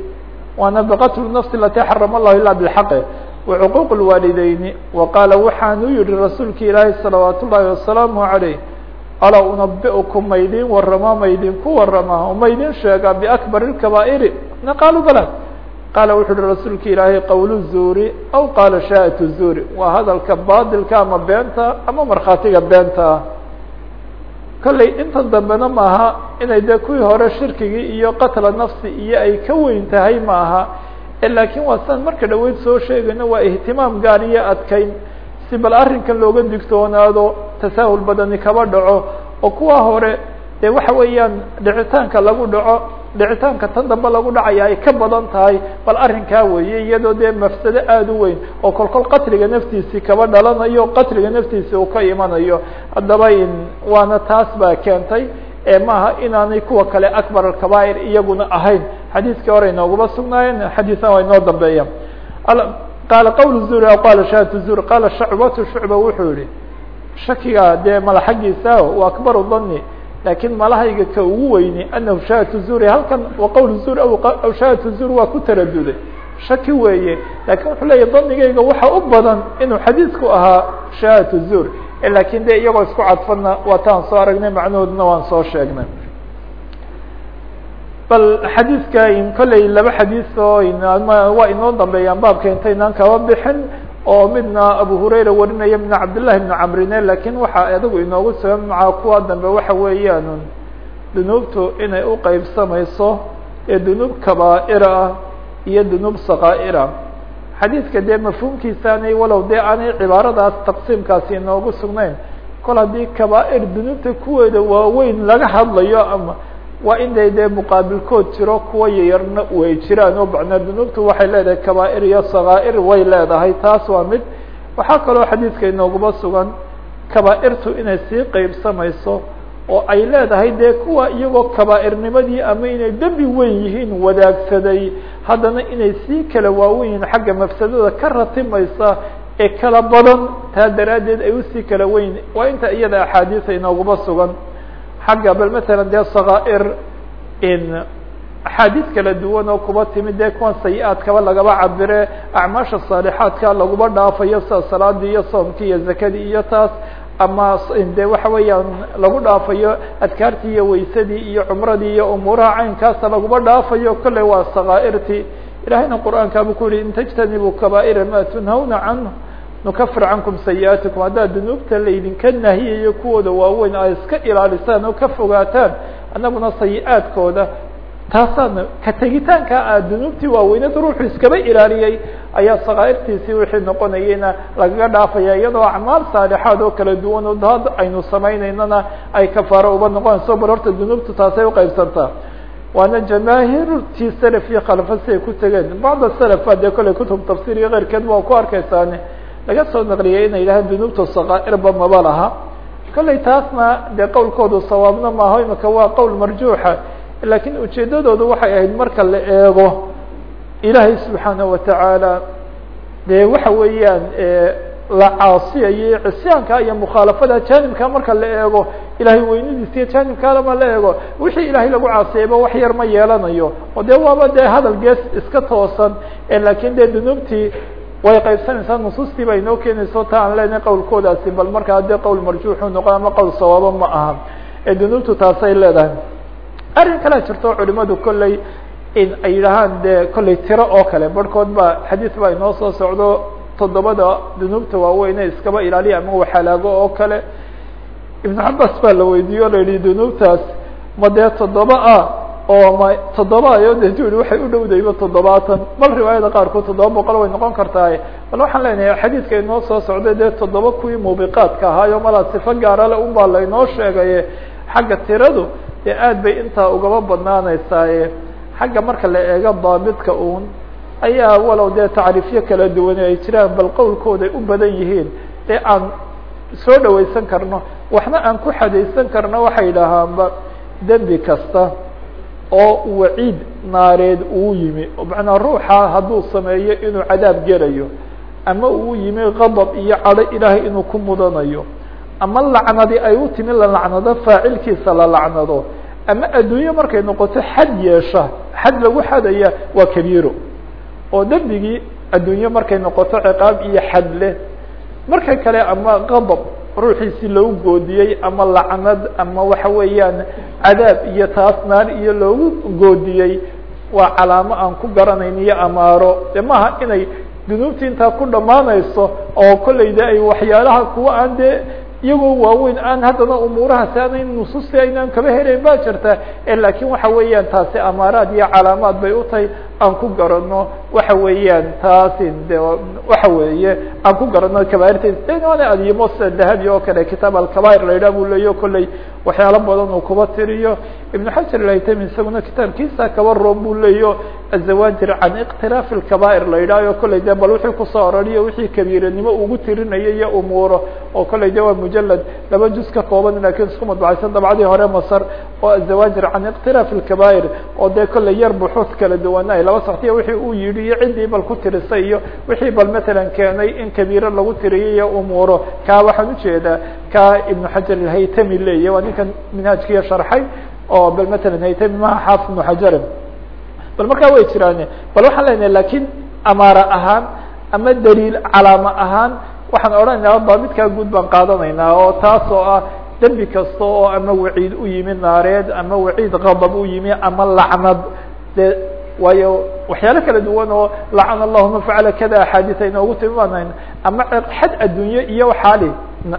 waana bqatlu nafsi alati xarama allahu ila bاlxaqi wacuquuq اlwaalideyni waqaala waxaanu yihi rasuulka ilaahay salawaat ullahi wasalaamu عaleyh alaa unabiukum maydin warama maydinku warama maydin sheega biakbar اkabaa'iri na qaalu bala qaala wuxu uhi rasuulka ilaahay qowl zuuri aw qaala shaat zuuri waa hadalka baadilka ama beenta ama markhaatiga beenta kolley intan dambena maaha inay dee kuwii hore shirkigii iyo qatla nafsi iyo ay ka weyn tahay maaha laakiin waa sidan marka dhaweyd soo sheegayno waa ihtimaam gaar iyo adkayn si bal arrinkan looga digtoonaado tasaahul badani kaba dhaco oo kuwa hore dee waxa weeyaan dhicitaanka lagu dhaco dhicitaanka tan dambe lagu dhacaya ay ka badan tahay bal arrinkaa weeye iyadoo dee mafsado aada u weyn oo kolkol qatliga naftiisii kaba dhalanayo qatliga naftiisi uu ka imanayo. Haddaba waana taas baa keentay maaha inaanay kuwa kale akbar alkabaa'ir iyaguna ahayn. Xadiiskii hore inooguma sugnaayeen xadiisna waa inoo dambeeya. Qaala qawl zuri aw qaala shahat zuri qaala shacbatu shucba wuxuu yihi shakiga dee mala xaggiisa akbaru dani lakiin malahayga ka ugu weyni anahu shahat zuri halkan wa qawl zur aw shahat zur waa ku taraduday. Shaki weeye laakiin wuxuu leeyahy danigayga waxa u badan inuu xadiisku ahaa shahat zur laakiin de iyagoo isku cadfana waa taan soo aragnay macnahoodna waan soo sheegnay. Bal xadiiska kolley laba xadiis oo waa inoo dambeeyaan baabka intaynaan kaba bixin oo midna abu hurayra warinaya midna cabdillahi bni camrine laakiin waxa adigu inoogu sugan maca kuwa dambe waxa weeyaan dunuubtu inay uqeybsamayso ee dunuub kabaa'ir ah iyo dunuub sakaa'ira xadiidka dee mafhuumkiisaanay walow dee aanay cibaaradaas taqsiimkaasi inoogu sugnayn kol haddii kabaa'ir dunuubta kuweeda waaweyn laga hadlayo ama waa inay dee muqaabilkood jiro kuwa yayarna way jiraan oo macnaa dunuubtu waxay leedahay kabaa'ir iyo sakaa'ir way leedahay taas waa mid. Waxaa kaloo xadiidka inooguma sugan kabaa'irtu inay sii qeybsamayso oo ay leedahay dee kuwa iyagoo kabaa'irnimadii ama inay dembi weyn yihiin wadaagsaday haddana inay sii kala waawen yihiin xagga mafsadada ka ratimaysa ee kala badan taa daraaddeed ay u sii kala weyn. Waa inta iyada axaadiisa inooguma sugan xagga bal matalan dee sakaa'ir in axaadiis kala duwan oo kuba timid dee kuwan sayi-aadkaba lagaba cabire acmaasha saalixaadka laguma dhaafayo sida salaadii iyo soomkii iyo zakadii iyo taas ama de waxa weeyaan lagu dhaafayo adkaartii iyo waysadii iyo cumradii iyo umuuraha caynkaasa laguma dhaafayo kolley waa sakaa'irtii ilahayna qur'aankaabuu ku yihi in tajtanibuu kabaa'ira ma tunhawna canhu nukafir cankum sayi'aatikum. Haddaad dunuubta laydinka nahiyayo kuwooda waaweyn ay iska ilaalisaan oo ka fogaataan annaguna sayi-aadkooda taasaan ka tegitaanka a dunuubtii waaweynada ruuxu iskaba ilaaliyey ayaa sakaa'irtiisii wixii noqonayeyna lagaga dhaafaya iyadoo acmaal saalixaad oo kala duwan oo had aynu sameyneynana ay kafaaro uba noqonayso bal horta dunuubtu taasay uqeybsantaa waana jamaahiirtii selaf iyo khalfa siay ku tegeen. Bacda selafaa dee kolley kutub tafsir iyo keyrkeed waa ku arkeysaane laga soo naqliyay inay yidhahaan dunuubta sakaa'irba maba laha. Kolley taasna dee qowlkoodu sawaabna maaho imika waa qowl marjuuxa. Lakiin ujeedadoodu waxay ahayd marka la eego ilaahay subxaana watacaala dee waxa weeyaan la caasiyayo cisyaanka iyo mukhaalafada janibka marka la eego ilahay weynidiisa iyo janibkaalama la eego. Wixii ilahay lagu caasiyayba wax yar ma yeelanayo. Oo dee waaba dee hadal gees iska toosan laakiin dee dunuubtii way qaybsanaysaa nusuustii ba inoo keenayso ta aan leenahay qowlkoodaasi bal markaa dee qowl marjuuxu noqon ama qowl sawaabo ma aha. Ee dunuubtu taasay leedahay. Arrin kalea jirto culimadu kolley in ay yidhahaan dee kolley tiro oo kale. Barhkood ba xadiis baa inoo soo socdo toddobada dunuubta waaweyne iskaba ilaaliya ama waxalaago oo kale. Ibnu cabas baa la weydiiye la yihi dunuubtaas ma dee toddoba ah oo ma toddoba ayo tu yihi waxay u dhowdayba toddobaatan. Bal riwaayada qaarkood toddoba boqol way noqon kartaa. Bal waxaan leenahay xadiidka inoo soo socday dee toddoba kuwii muubiqaadka ahaayo malaa sifo gaarale un baa laynoo sheegaye. Xagga tiradu dee aad bay intaa ugaba badnaanaysaaye xagga marka la eego daabidka uun ayaa walow dee tacriifyo kala duwane ay jiraan bal qowlkooday u badan yihiin. Dee aan soo dhawaysan karno waxna aan ku xadaysan karno waxay idhaahaanba dembi kasta oo waciid naareed uu yimi. Macnaa ruuxa hadduu sameeyo inuu cadaab gelayo ama uu yimi qadab iyo cadho ilaahay inuu ku mudanayo ama lacnadi ay u timi la lacnado faacilkiisa la lacnado ama adduunye markay noqoto xad yeesha xad lagu xadaya waa kabiiro. Oo dembigii adduunye markay noqoto ciqaab iyo xad leh. Marka kale ama qadab ruuxiisi loogu goodiyey ama lacnad ama waxa weeyaan cadaab iyo taas iyo loogu goodiyey waa calaamo aan ku garanayn iyo amaaro. De maaha inay dunuubtii intaa ku dhammaanayso oo kolleyda ay waxyaalaha kuwa aan dee iyagoo waaweyn aan haddana umuurahaasi aanay nusuusti aynaan kaba helayn ba jirta. Lakin waxa weeyaan taasi amaaraad iyo calaamaad bay u tahay aan ku garano waxa weeyaan taasi de waxa weeye aan ku garano kabairta adyimo sida dahabi oo kale kitaab alkabair la yidhah bu leeyo kolley waxyaalo badan uu kuba tiriyo. Ibn xajar laytami isaguna kitaabkiisa kaba room buu leeyo azawaajir can ikhtilaafi lkabair la yidhahyo kolley de bal wixii ku soo ororiyo wixii kabiiranimo ugu tirinaya iyo umuuro oo kolley de waa mujalad laba juz ka kooban isku madbacaysan dabcadii hore masar oo azawaajir can ikhtilaafi lkabair oo dee kolley yar buxuud kala duwana ay laba saktiya wixii uu yidhi iyo ciddii bal ku tirisay iyo wixii bal matalan keenay in kabiiro lagu tiriyo iyo umuuro kaa waxaan u jeedaa ka ibnu xajar alhaytami leeyahy waa ninkan minhaajkiiyo sharxay oo bal matalan haytami maha xaafid ibnu xajarin bal markaa way jiraan bal waxaan leenahay laakiin amaara ahaan ama daliil calaamo ahaan waxaan odhanaynaa daabidkaa guud baan qaadanaynaa oo taas oo ah dembi kasta oo ama waciid u yimi naareed ama waciid qadab u yimi ama lacnad. De waayo waxyaalo kala duwan oo lacana allahu man facala kada axaadiis aynoogu tilmaanayn ama xad adduunye iyo waxaali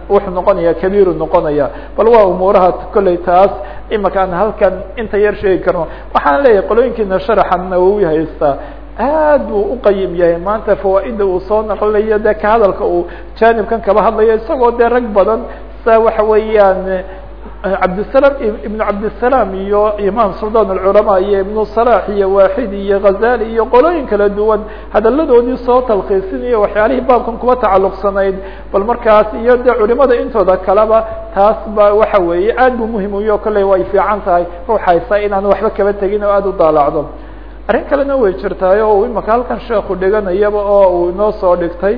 wuxuu noqonaya kabiiru noqonaya. Bal waa umuuraha kolley taas imaka aan halkan inta yar sheegi karno. Waxaan leeyahay qolooyinkiina sharaxa nawowi haystaa aad buu uqayim yahay. Maanta fawaaida uu soo naqlinayo de ka hadalka uu janibkan kaba hadlayo isagoo dee rag badan sa waxa weeyaan cabdisalaam ibnu cabdisalaam iyo imaam suldan alculamaa iyo ibnu salax iyo waaxid iyo ghazali iyo qolooyin kala duwan hadaladoodii soo talkiisinayo waxyaalihii baabkan kuba tacaluqsanayd bal markaas iyo de culimada intooda kaleba taas ba waxa weeye aad buu muhiim uyo kolley way fiican tahay. Ruuxaysa inaan waxba kaba tegin oo aada u daalacdo. Arrin kalena way jirtaay oo imaka halkan sheeku dhiganayaba oo uu inoo soo dhigtay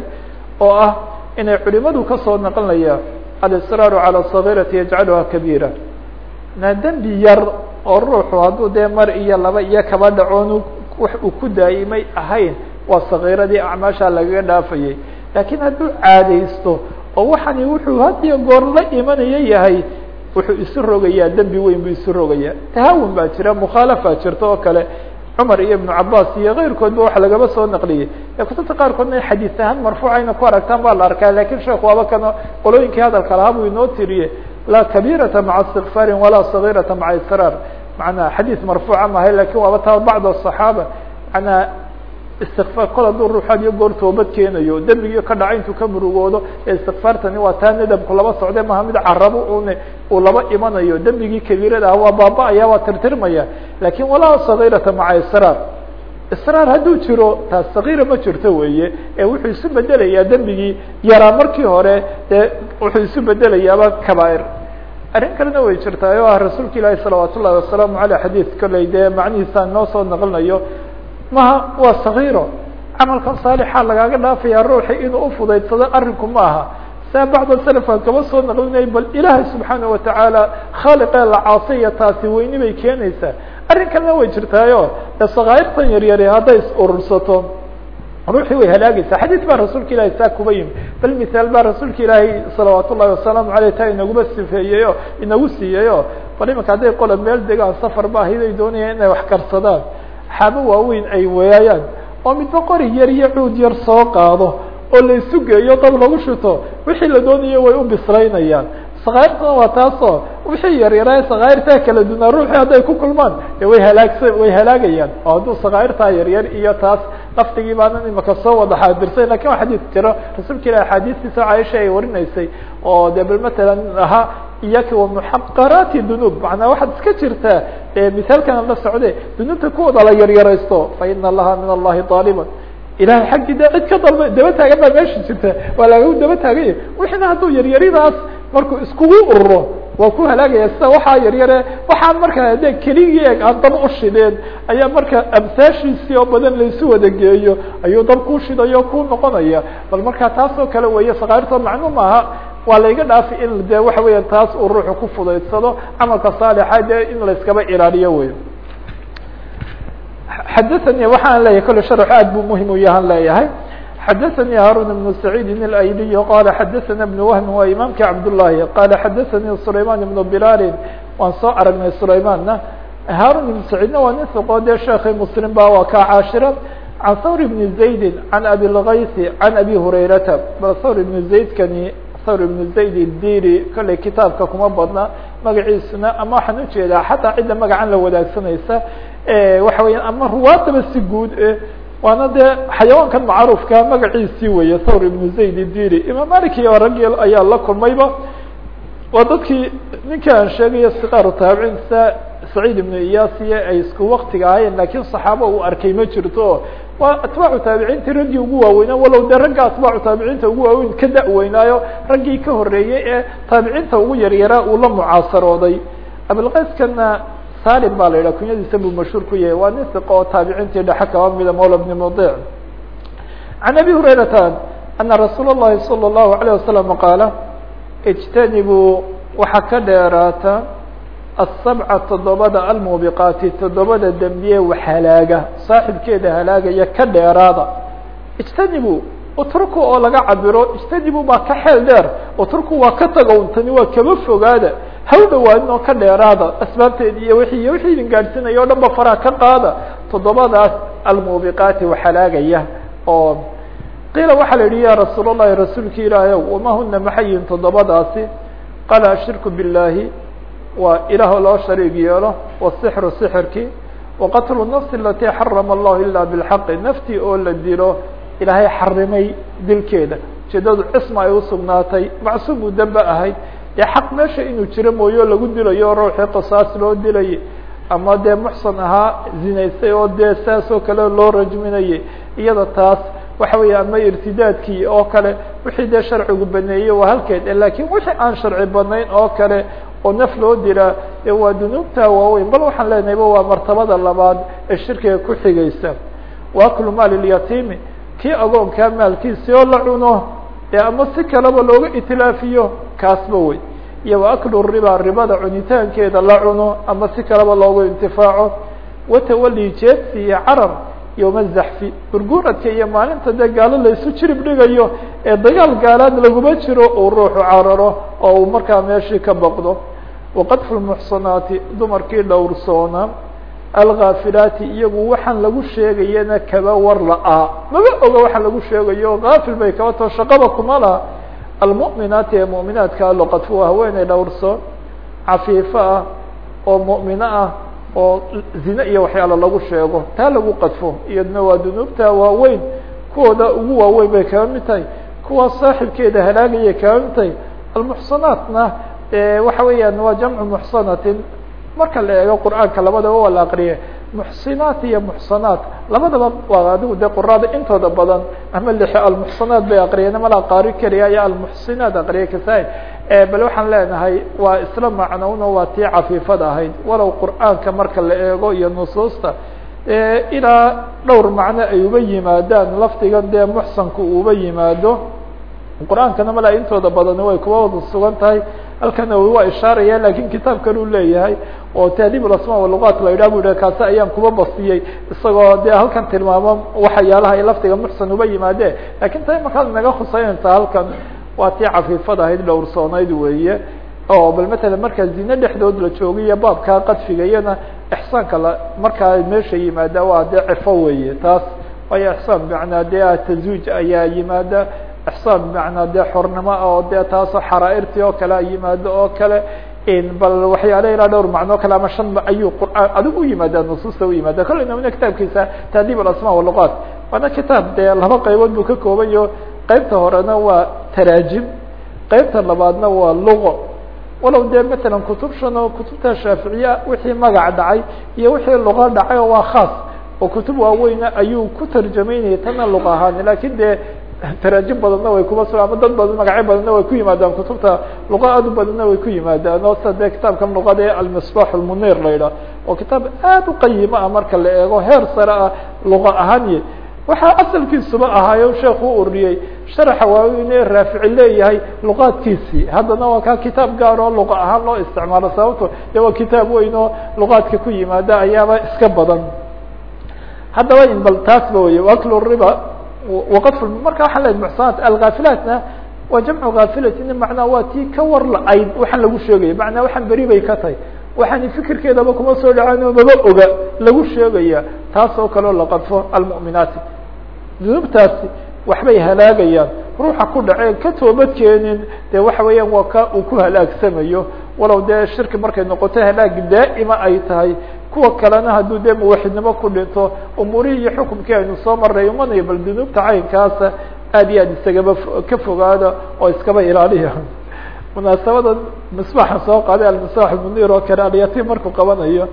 oo ah inay culimadu ka soo naqlinaya alisraaru calى صغيrati yajcaluha kabiira na dembi yar oo ruuxu hadduu dee mar iyo laba iyo kaba dhacoon wax uu ku daa'imay ahayn waa sagiiradii acmaasha lagaga dhaafayay laakiin hadduu caadaysto oo waxani wuxuu had iyo goor la imanaya yahay wuxuu isu rogayaa dembi weyn buu isu rogayaa tahawun baa jira mukhaalafa jirta oo kale cumar iyo ibnu cabaas iyo keyrkoodba waxa lagaba soo naqliyey. Ee kutubta qaarkoodna xadiis ahaan marfuucayna ku aragtaan baa la arkaa laakiin sheekhu waaba kan qolooyinkii hadalka lahaa buu inoo tiriye laa kabirata maca istikfaarin walaa sagirata maca israar manaa xadiis marfuuca mahay laakiin waaba taa bacd aصaxaaba manaa istikfaar kol hadduu ruux iyo goor toobad keenayo dembigii ka dhacay intuu ka murugoodo ee istikfaartani waa taa nadabku laba socde maha mid carabo uu laba imanayo dembigii kabiirada ah waa baaba-aya waa tirtirmaya. Lakin walaa sagirata maca israar. Israar hadduu jiro taas sagiira ma jirto weeye ee wuxuu isu bedelayaa dembigii yaraa markii hore dee wuxuu isu bedelayaaba kabaair. Arrin kalena way jirtaa oo ah rasuulka ilaahi salawaat wasalaamu aleyh xadiis kolley dee macnihiisa noo soo naqlinayo maha waa sagiiro. Camalkan saalixa lagaaga dhaafaya ruuxi inuu ufudaydsado arrinku ma aha saa bacda selafka kaba soo naqlinay bal ilaahay subxaana watacaala khaaliqee la caasiya taasi weyni bay keenaysaa. Arrin kalena way jirtaayo. Ee sakaa'irtan yaryari hadday is urursato ruuxii way halaagaysaa. Xadiis baa rasuulka ilahi saa kuba yimi bal misaal baa rasuulka ilaahi salawaat ullahi wasalaamu aleyh taa inaguma sifeeyeyo inagu siiyeyo bal imanka hadday qola meel degaan safar ba ahayd ay inay wax karsadaan xaabo waaweyn ay weeyayaan oo midba qori yar iyo cuud yar soo qaado oo la isu geeyo dab lagu shito wixii la doonayo way u bislaynayaan. Sakaa'irtuna waa taasoo wixii yaryarae sakaa'irtaa kala dunaa ruuxii hadday ku kulmaan de way halaagsa way halaagayaan. Oo hadduu sakaa'irtaa yaryar iyo taas laftigii baanan imaka soo wada xaadirsan laakiin waa xadiis jiro rasuulka ilah axaadiistiisa caaisha ay warinaysay oo de bal matalan ahaa iyaka wamuxaqaraati dunuub macnaa waxaad iska jirtaa misaalkana la socde dunuubta kuwooda la yaryaraysto fa ina allaha min allahi aaliban ilahay xaggii de cid ka dalba daba taagan baa meesha jirta waa lagagu daba taaganya wixina hadduu yaryaridaas markuu iskugu ururo waa ku halaagaya sida waxaa yaryare waxaan markaa de eg aan dab ushideen ayaa marka amsaashiisii oo badan laysu wada geeyo ayuu dab kuu shidayo ku noqonaya bal marka taas kale weeye sakaarto macnu maaha waa layga dhaafi in de waxa weya taas uu ruuxu ku fudaydsado camalka saalixa de in layskaba ilaaliyo wey xadaثani waxaan leeyahay kole sharx aad buu muhim u yahan leeyahay xadaثnي hاrون بن سعيid الأyلي qال xadaثna بن وهب waa imaamki cabdاللahi qال xadaثnي سlayman بن بlal waan soo aragnay سlaymanna hاrون بن سعيidna waa nin ثqo de sheekhi mslim ba waa ka caashira عan thawr بن زaيد عan abي الغayث عan abي هurayrata bal thawr بن زaydkani sawr ibnu zayd idiri kollay kitaabka kuma badna magaciisuna ama waxaan u jeedaa xataa cidda magacan la wadaagsanaysa waxa weeyaan ama ruwaadaba si guud waana dee xayawaankan macruufka magaciisii weeye sawr ibnu zayd idiri imaam maliki oo raggi ayaa la kulmayba. Waa dadkii ninkii aan sheegayo siqaaru taabiciinsa saciid ibnu iyaasiye ay isku waktiga ahaayeen laakiin saxaabo uu arkay ma jirto waa atbaacu taabiciintii raggii ugu waaweynaa walow de ragga atbaacu taabiciinta ugu waaweyn ka da-weynaayo raggii ka horeeyey ee taabiciinta ugu yaryaraa uu la mucaasarooday abilqayskana salim baa la yidhah kunyadiisa buu mashhuur ku yahay waa nin siqa oo taabiciintii dhexe kaba mida mawla bni mudic can abi hurayrata ana rasuul اllahi salى الlahu عalيه wasalam qaala ijtanibuu waxaa ka dheeraata asabca toddobada almuubiqaati toddobada dembiye waxhalaaga saaxibkeeda halaagaya ka dheeraada ijtanibuu utruku oo laga cabiro ijtanibuu baa ka xeel dheer utruku waa ka tagontani waa kaba fogaada haw dhawaanin oo ka dheeraada asbaabteedi iyo wixii iyo wixii idin gaadhsiinaya o dhan ba faraha ka qaada toddobadaas almuubiqaati waxhalaagaya oo qiila waxaa la yihi ya rasuul الlahi rasuulki ilaahy wama huna maxayin toddobadaasi qaala ashirku biاllahi waa ilaah loo shariig yeelo wasixru sixirki waqatlu nafsi alati xarama allahu ila bilxaqi naftii oo la dilo ilaahay xarimay dilkeeda. Ujeedadu cisma ay usugnaatay macsuumu dembe ahayd. Dee xaq meesha inuu jiro mooyo lagu dilayo ruuxii qisaas loo dilayay ama dee muxsan ahaa zinaystay oo dee saas oo kale loo rajminayay iyada taas waxa weeye ama irtidaadkii oo kale wixii dee sharcigu baneeyey waa halkeed. Lakin wixii aan sharci banayn oo kale oo naf loo dilaa ee waa dunuubta waaweyn. Bal waxaan leenahayba waa martabada labaad ee shirkiga ku xigaysa. Waaklu maali lyatiimi kii agoonkaa maalkiisi oo la cuno ee ama si kaleba looga itilaafiyo kaasba wey. Iyo waaklu riba ribada cunitaankeeda la cuno ama si kaleba loogu intifaaco. Watawali jeedsi iyo carar yowma zaxfi. Gurguuradka iyo maalinta dee gaalo laysu jirib dhigayo ee dagaal gaalaad laguma jiro uu ruuxu cararo oo uu markaa meeshii ka baqdo waqadfu lmuxsanaati dumarkii dhowrsoona alghaafilaati iyagu waxaan lagu sheegayana kaba war la-aa maba oga waxaan lagu sheegayo haafil bay kaba tao shaqaba kuma laha almu'minaati ee mu'minaadka loqadfu haweeney dhowrsoon cafiifo ah oo mu'mino ah oo zine iyo waxyaalo lagu sheego taa lagu qadfo iyadna waa dunuubta waaweyn kuwooda ugu waaweyn bay kaba mid tahay kuwa saaxibkeeda halaagayay kaba mid tahay almuxsanaatna waxa weeyaan waa jamcu muxsanatin. Marka la eego qur'aanka labadaba waa la aqriye muxsinaat iyo muxsanaat. Labadaba waa adigu de quraada intooda badan. Ama lixe almuxsanaat bay aqriyeen mala qaari keliya ayaa almuxsinaat aqriye kasaa bal waxaan leenahay waa isla macnowno waa tii cafiifada ahayd. Walow qur'aanka marka la eego iyo nusuusta ilaa dhowr macno ay uba yimaadaan. Lafdigan dee muxsanku uuba yimaado. Qur'aankana mala intooda badani way kuwa wada sugan tahay halkana waa ishaaraya laakiin kitaabkan uu leeyahay oo tahdib asma waluqat la yidhah bu yidhah kaasi ayaan kuba bastiyey isagoo dee halkan tilmaamo waxyaalaha ay lafdiga muxsan uba yimaadeen laakiin ta markaad naga khuseynaysaa halkan waa tii cafiifad ahayd dhowrsoonayd weeye. Oo bal matala markaa zine dhexdood la joogiyo baabkaa qadfiga iyana ixsaanka la markaa meesha yimaada waa dee cifo weeye taas waayo ixsaan bimacnaa dee tazwiij ayaa yimaada ixsaan bimacnaa dee xornimo oo dee taasoo xaraairtii oo kale a yimaado oo kale bal waxyaala ilaa dhowr macno kale ama shan ayuu qur'aan adigu u yimaada nusuusta u yimaada kolleyna mina kitaabkiisa tahdib alasma waluqat waana kitaab dee laba qaybood buu ka koobayo qeybta horena waa taraajim qeybta labaadna waa luqo walow dee matalan kutub shan oo kutubta shaaficiya wixii magac dhacay iyo wixii luqo dhacay oo waa khaas oo kutub waaweyna ayuu ku tarjamaynayay tana luq ahaan laakiin dee taraajim badanna way kuma suga ama dad badan magacyo badanna way ku yimaadaan kutubta luqa badanna way ku yimaadaan. Oo sida dee kitaabkan luqada ee almisbax lmunir la yidhaah oo kitaab aad u qayima ah marka la eego heer sare ah luqa ahaan waxaa asalkiisuba ahaayo sheekhu u uriyey sharaxa waaweyn ee raafici leeyahay luqaadkiisii. Haddana waa kaa kitaab gaar oo luqa ahaan loo isticmaalo sababto dee waa kitaab weyn ku yimaada ayaaba iska badan. Haddaba in bal taasba wey waklu riba waqadf marka waxaan leeyahy muxsanaat alghaafilaatna waa jamcughaafilatin macnaa waa tii ka war la-ayd waxaan lagu sheegaya macnaa waxaan beri bay ka tahay waxaan fikirkeedaba kuma soo dhacaan oo maba oga lagu sheegaya taas oo kaleo la qadfo almu'minaati dunuubtaasi waxbay halaagayaan ruuxa ku dhaceen ka toobad keenin dee waxa weeyaan waa ka uu ku halaagsamayo walow dee shirki markay noqoto halaag daa'ima ay tahay kuwa kalena hadduu dee muwaxidnimo ku dhinto umuurihii iyo xukumkii aynu soo maray umanayo bal dunuubta caynkaasa aad iyo aad isagaba ka fogaada oo iskaba ilaaliya. Munaasabada misbaxa soo qaaday almisbax munir oo kale alyatiim markuu qabanayo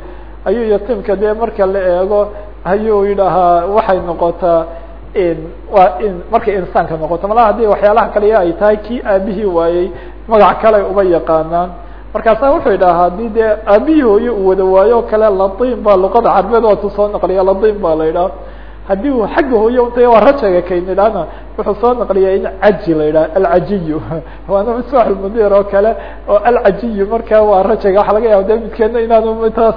ayuu yatiimka dee marka la eego ayuu yidhaahaa waxay noqotaa waa in markay insaanka noqoto malaha haddii waxyaalaha kale ay tahay kii aabihii waayey magac kale uma yaqaanaan markaasa wuxuu yidhaha haddii dee aabihii hooye uu wada waayo o kale ladim ba luqada carbeed waatu soo naqliya ladim ba la yidhaha haddii uu xagga hooye untay waa rajaga kaynidhaana wuxuu soo naqliya in caji la yidhaha alcajiyu. Waana misbax lmudir oo kale oo alcajiyu marka waa rajaga. Waxa laga yaaba de midkeena inaanu taas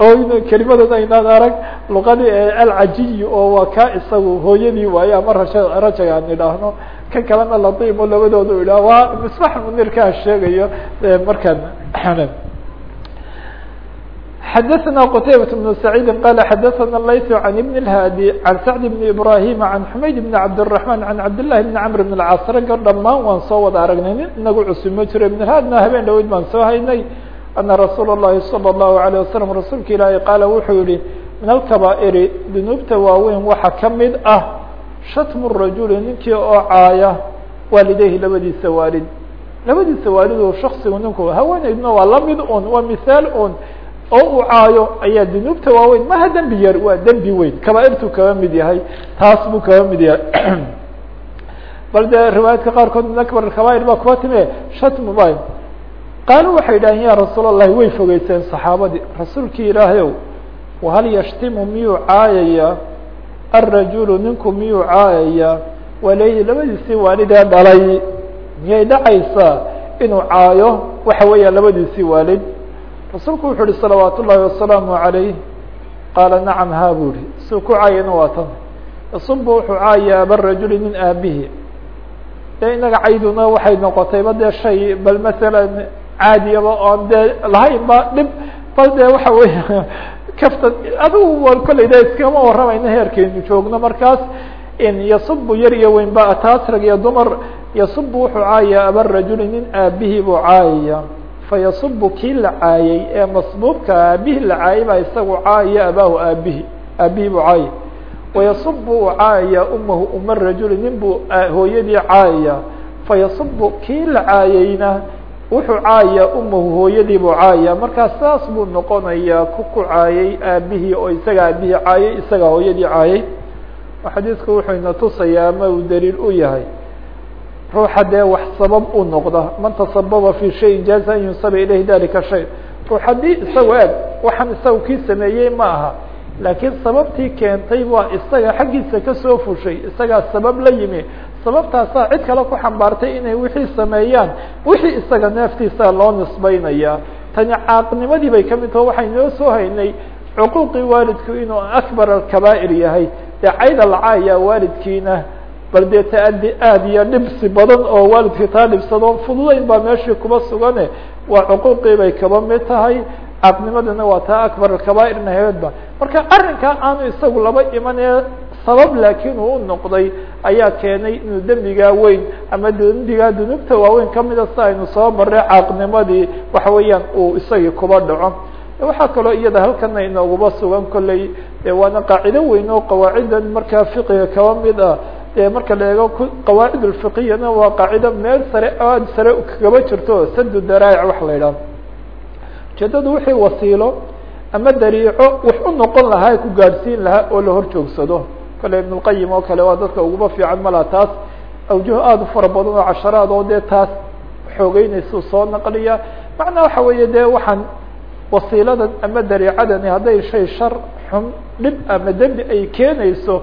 oo kelimadan aynaan arag luqadii alcajiyu oo waa ka isagu hooyadii waaye ama raja rajaga aan idhaahno kan kalena ladim oo labadooda u idhaha waa misbax munirkaa sheegayo markaan xdثna qتaybة بن سعيid qال xdثna layث عن بن الhاdي عن سعد بن إبراهيم عن حmayd بن عبدالرحمن عن cabdاللahi بن cمر بن الcاص ragga dhamaan waan soo wada aragnay nin inagu cusub ma jiro بن الhاdna habeen dhaweyd baan soo haynay أنa رasuul الlahi صلى الlه عليه وسلم rasuulka ilaahi qaal wuxuu yihi min الكبائر dunuubta waaweyn waxa kamid ah shatmu rajuli ninkii oo caaya waalidayhi labadiisa waalid. Labadiisa waalidu shaksigu ninku haweenaydna waa la mid un waa mithaal un oo uu caayo ayaa dunuubta waaweyn. Maha dembi yar waa dembi weyn. Kabaairtu kaba mid yahay taas buu kaba mid yahay. Bal dee riwaayaadka qaarkood min akbar kabair baa kuba timi shatmu ba qaalu waxay dhaheen ya rasuul allahi way fogeyseen saxaabadii. Rasuulkii ilaahayow wahal yashtimu miyuu caayaya? Alrajulu ninku miyuu caayaya waleydi labadiisii waalidee dhalay miyay dhacaysaa inuu caayo waxa weeyaan labadiisii waalid rasuulku wuxu uhi salawaat ullaahi wasalaamu عalayh qaala nacam ha bu ihi suu ku caayana waa tan yasubu wuxuu caaya abarajuli nin aabihi dee inaga cayduna waxay noqotayba dee shay bal masalan caadiyaba oon dee lahayn ba dhib bal dee waxa weya kaftan adigu wa kolley de iskama waramayna heerkeynu joogno markaas. Yasubu yar iyo weyn ba taas rag iyo dumar yasubu wuxuu caaya abarajuli nin aabihii buu caayaya fayasubu kii la caayey ee masbuubka aabihii la caayay baa isagu caayaya abaahu aabihi aabihii buu caayay wayasubu uu caayaya umahu uma rajuli nin buu hooyadii caayaya fayasubu kii la caayeyna wuxuu caayaya umahu hooyadii buu caayaya markaa saas buu noqonayaa ku ku caayay aabihii oo isaga aabihii caayay isaga hooyadii caayay xadiidku wuxuu ina tusayaa ama uu daliil u yahay. Ruuxa dee wax sabab u noqda. Man tasababa fi shayin jaaza an yunsaba ilayhi dalika shay. Ruux haddii isagu eg waxaan isagu kii sameeyey ma aha. Laakiin sababtii keentay waa isaga xaggiisa ka soo fushay. Isagaa sabab la yimi sababtaasaa cid kale ku xambaartay inay wixii sameeyaan wixii isaga neeftiisa loo nisbeynaya tani caaqnimadii bay ka mid taho waxay noo soo haynay cuquuqii waalidku inuu akbar alkabaa'ir yahay. Dee cayda lacaaya waalidkiina bal dee taadi aad iyo dhibsi badan oo waalidkii taa dhibsado fududayn baa meeshii kuba sugane. Waa cuquuqii bay kaba mid tahay caaqnimadana waa taa akbar alkabaa'ir naheedba marka arrinkaa aanu isagu laba iman ee sabab laakiin uu noqday ayaa keenay inuu dembigaa weyn ama dembigaa dunuubta waaweyn kamida si aynu soo marray caaqnimadii waxa weeyaan uu isagii kuba dhaco. Waxaa kaloo iyada halkana inooguba sugan kolley waana qaacido weyn oo qawaacidan markaa fiqiga kaba mid ah. Marka la eego qawaacid ulfiqiyana waa qaacido meel sare aada sare kaba jirto sadu daraa'ic waxa la yidhaha ujeedadu wixii wasiilo ama dariico wax u noqon lahaa ku gaadhsiin lahaa oo la hor joogsado kale ibn اlqayim oo kale waa dadka uguba fiican mala taas awjuh aada u fara badan oo casharaad oo dee taas xoogeynaysu soo naqliya. Macnaa waxa weeye dee waxaan wasiiladan ama dariicadani hadday shay shar xun dhib ama dembi ay keenayso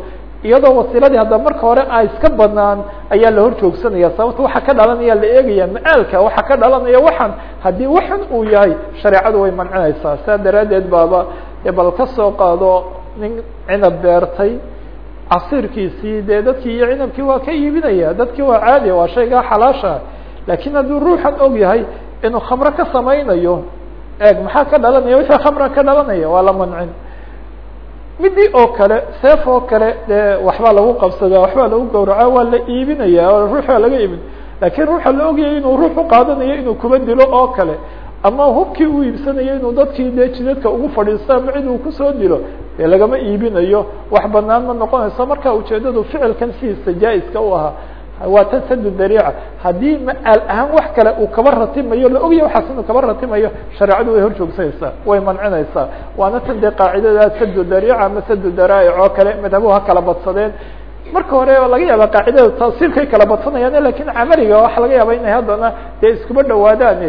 iyadoo wasiiladii hadda marka hore a iska banaan ayaa la hor joogsanaya sababta waxa ka dhalanaya la eegaya ma-aalka waxa ka dhalanaya waxaan haddii waxan uu yahay shareecadu way mancinaysaa. Saa daraaddeed baaba bal ka soo qaado nin cinab beertay casiirkiisii dee dadkii iyo cinabkii waa ka iibinaya dadkii waa caadiya waa shaygaa xalaasha. Laakiin hadduu ruuxan og yahay inuu khamro ka samaynayo eeg maxaa ka dhalanaya? Wixii khamra ka dhalanaya waa la mancin. Midii oo kale seef oo kale dee waxbaa lagu qabsadaa waxbaa lagu gawraca waa la iibinaya oo ruuxa laga iibin. Lakiin ruuxa la ogyahay inuu ruux u qaadanayo inuu kuba dilo oo kale. Ama hubkii uu iibsanayo inuu dadkii dee jidadka ugu fadhiisto ama cid uu ku soo dilo dee lagama iibinayo wax banaan ma noqonayso. Marka ujeedadu ficilkan sidiisa jaa-iska u ahaa waa tan sadu dariica. Haddii ma-aal ahaan wax kale uu kaba ratimayo la ogyahay waxaas inuu kaba ratimayo shareecadu way hor joogsanaysaa way mancinaysaa. Waana tan dee qaacidada sadu dariica ama sadu daraa'ic oo kale madhabuhu ha kala badsadeen. Marka hore laga yaaba qaacidada tasiilkay kala badsanayaan laakiin camaliga waxa laga yaaba inay haddana dee iskuba dhawaadaan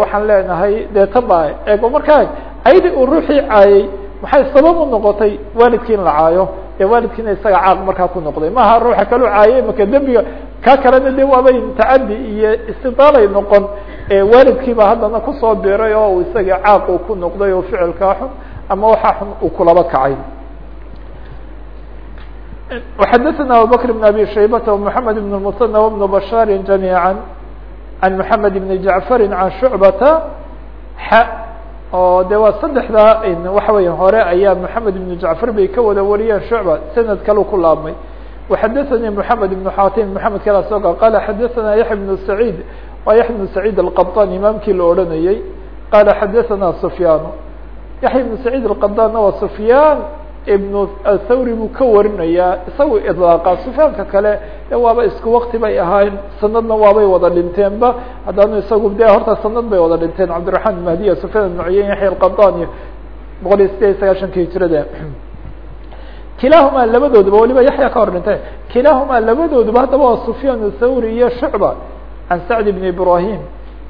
waxaan leenahay dee taba eego markaa aydi uu ruuxii caayay maxay sabab u noqotay waalidkii in la caayo dee waalidkiina isaga caaq markaa ku noqday maha ruuxa kalu caayay maka dembiga ka kalena de waabay tacadi iyo istidaalay noqon waalidkiiba haddana kusoo biray oo uu isaga caaq uu ku noqday oo ficilkaa xun ama waxaa xun uu kulaba kacay وxdثna abubكر بن abي شhaybة ومحamed بن المثنى وبن بشhاr جaميعا عن محamed بن جعفر عن شعبة x oo de waa saddexda waxa weya hore ayaa محamed بن جعفر bay ka wada wariyeen شhuعبة sanad kalu ku laabmay وxadثnي محamed بن xatim محamed kala soo qal xadثna yaحya بن سعيد waa yaحya بن سعيد الqبطان imaamkii la odhanayey qala xadثna سفyاn yaحya بن سعيد الqبطاnna waa سفyاn ibn athawri buu ka warinayaa isagu idlaaqa. Sufyaanka kale e waaba isku wakti bay ahaayeen sanadna waabay wada dhinteenba haddaanu isagu de horta sanad bay wada dhinteen. Cabdiraحman mahdiya sufyaan ibn cuyeyn yaxya alqadani boqol iyo sideed iyo sagaaشhanka hijrada. Kilaahumaa labadooduba waliba yaxya ka hor dhintay. Kilaahumaa labadooduba haddaba waa sufyaan athawri iyo shucba can sacd ibn ibrahim.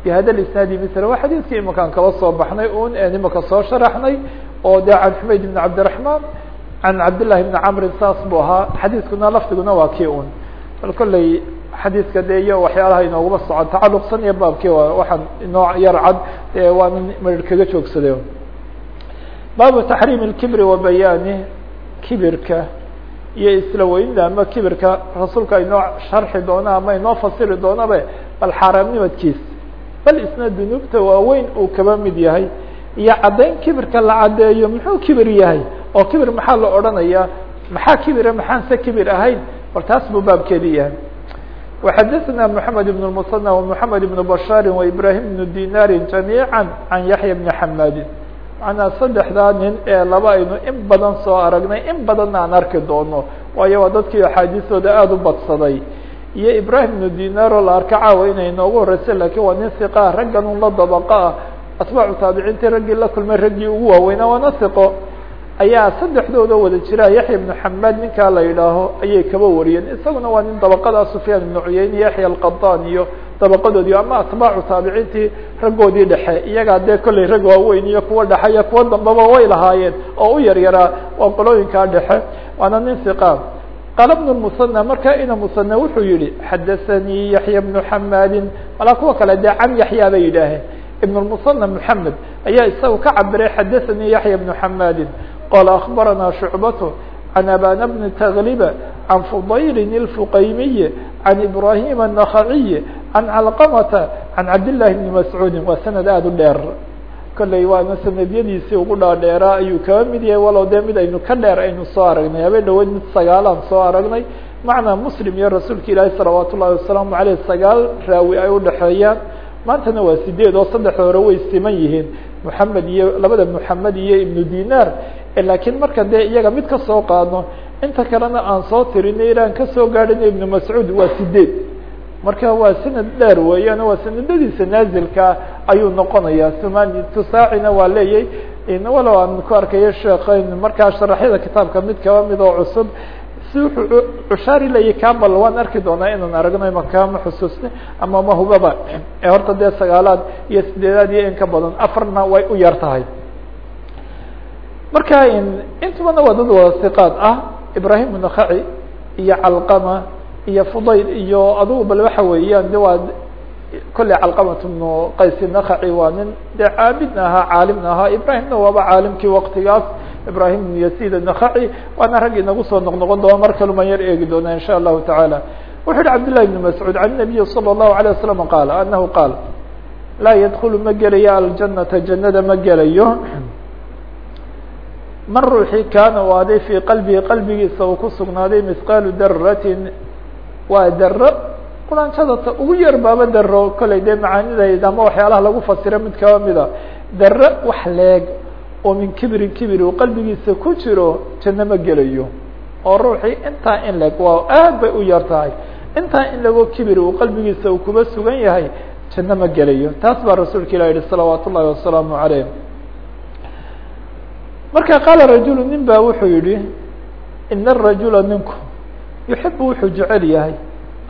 Bhada isnaadi ml waa xadiidkii imakaan kala soo baxnay un imaka soo sharaxnay oo de can xumayd ibn cabdiرaحman can cabdالlahi bn camrin saas buu ahaa xadiidkuna lafdiguna waa kii un bal kolley xadiidka de iyo waxyaalaha inooguma socon tacaluqsan iyo baabkii waxaan inoo yar cad waana marir kaga joogsaday baabu taxriim اkibri wa bayaani kibirka iyo isla weynida ama kibirka rasuulka inoo sharxi doona ama inoo fasiri doonabe bal xaaraamnimadkiis bal isna dunuubta waaweyn uu kaba mid yahay iyo caddayn kibirka la caddeeyo muxuu kibir yahay oo kibir maxaa la odhanayaa maxaa kibira maxaanse kibir ahayn bal taas buu baabkeedi yahay وxadثna محamed بن المثنى ومحamed بن بشhاr وإbrahيم بن dinar جamيعا عan yaحyى بن حmadi manaa saddexdaa nin ee laba aynu in badan soo aragnay in badanna aan arki doono waayo waa dadkii axaadiistooda aada u badsaday iyo ibrahim بن dinar oo la arka caawa inay noogu horeysa lakin waa nin iqa raggan un la dabaqo ah atbaacu taabiciintii raggii la kulmay raggii ugu waaweynaa waana iqo ayaa saddexdooda wada jira yaxya ibnu xamed ninkaa la yidhaaho ayay kaba wariyeen isaguna waa nin dabaqada sufyaan ibnu cuyeyne yaxya alqadan iyo dabaqadoodii ama atbaacu taabiciintii raggoodii dhexe iyagaa dee kolley rag waaweyn iyo kuwa dhexe iyo kuwa dambaba way lahaayeen oo u yar yaraa waa qolooyinkaa dhexe waana nin iqa qaala bnu musanى markaa ina musanى wuxuu yihi xadaanii yaxya bnu xamadin malaa kuwa kale dee can yaxya bay yidhaaheen ibn musanى mحamed ayaa isaga ka cabiray xadaanii yaxya bnu xamadin qala akbarana shucbat can abana bni tagliba can fudayli اlfuqaymiyi can ibrahim النakhaciyi can calqamata can cabdillahi bni mascuudi waa sanad aada u dheer kolley waana sanadyadiisii ugu dhaadheeraa ayuu kaba mid yahay walow dee mid aynu ka dheer aynu soo aragnay habeen dhaweyd mid sagaalaan soo aragnay macnaa muslim iyo rasuulka ilaahi salawaat ullahi wasalaamu aleyh sagaal raawi ay udhexeeyaan maantana waa sideed oo saddexda hore way siman yihiin. Moxamed iyo labada moxamed iyo ibnu dinar laakiin marka dee iyaga mid ka soo qaadno inta kalena aan soo tirinay ilaan ka soo gaadhina ibnu mascuud waa sideed. Marka waa sanad dheer weeyaan waa sanadadiisa naazilkaa ayuu noqonaya sumani tusaacina waa leeyay walow aan ku arkayo sheekayn markaa sharaxyada kitaabka mid kaba mid oo cusub si wuxuu cushaari layay kabal waan arki doonaa inaan aragno imaka ma xusuusni ama ma hubaba. Ee horta dee sagaalaad iyo sideedaad iyo in ka badan afarna way u yar tahay. Marka intubana waa dad wada hiqaad ah. Ibrahim nakaci iyo calqama iyo fudayl iyo adugu waxa weeyaan de waa kolley calqamat bnu qays nakaci waa nin dee caabidna ahaa caalimna ahaa ibrahimna waaba caalimkii waktigaas ibrahim bnu yasid nakaci waana rag inagu soo noqnoqon doona mar kalu maan yar eegi doona in sha allahu tacaala wuxu uhi cabd llahi bn mascuud can nabiyi salى الlahu alيه wasalam qaala anahu qaal laa yadkulu ma gelayo aljanata jannada ma gelayo man ruuxii kaana u aday fii qalbihi qalbigiisa uu ku sugnaaday mihqaalu daratin waa daro quraanshadata ugu yar baaba daro kolley dee macaanidayd ama waxyaalaha lagu fasiro mid kaba mida. Daro wax leeg oo min kibirin kibir uu qalbigiisa ku jiro janno ma gelayo. Oo ruuxii intaa in leg waa aad bay u yar tahay. Intaa in legoo kibir uu qalbigiisa uu kuba sugan yahay janno ma gelayo. Taas baa rasuulka ilah yihi salawaat ullahi wasalaamu calayh. Marka qaala rajulu nin ba wuxuu yihi ina arajula ninku yuxibu wuxuu jecel yahay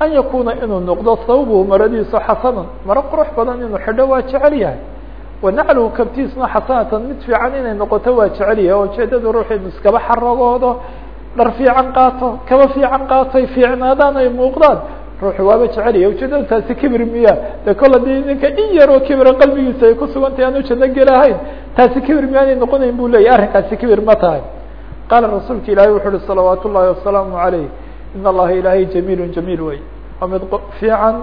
an yakuna inuu noqdo sawbuhu maradiisu xasanan maro qurux badan inuu xidho waa jecel yahay wanacluhu kabtiisna xasanatan mid fiican inay noqoto waa jecel yahay oo ujeedada ruux inu iskaba xaragoodo dhar fiican qaato kaba fiican qaatoy fiicnaadaan ay muuqdaan ruuxu waaba jecel yahay ujeedada taasi kibir miya de kol haddii ninka in yaroo kibira qalbigiisa ay ku sugantahay aanu janno gelahayn taasi kibir miyaanay noqonayn bu leyahy arrinkaasi kibir ma tahay qaala rasuulka ilaahay wuxu uhi salawaat ullahi wasalaamu calayh in allaha ilaahay jamiilun jamiil wey waa mid fiican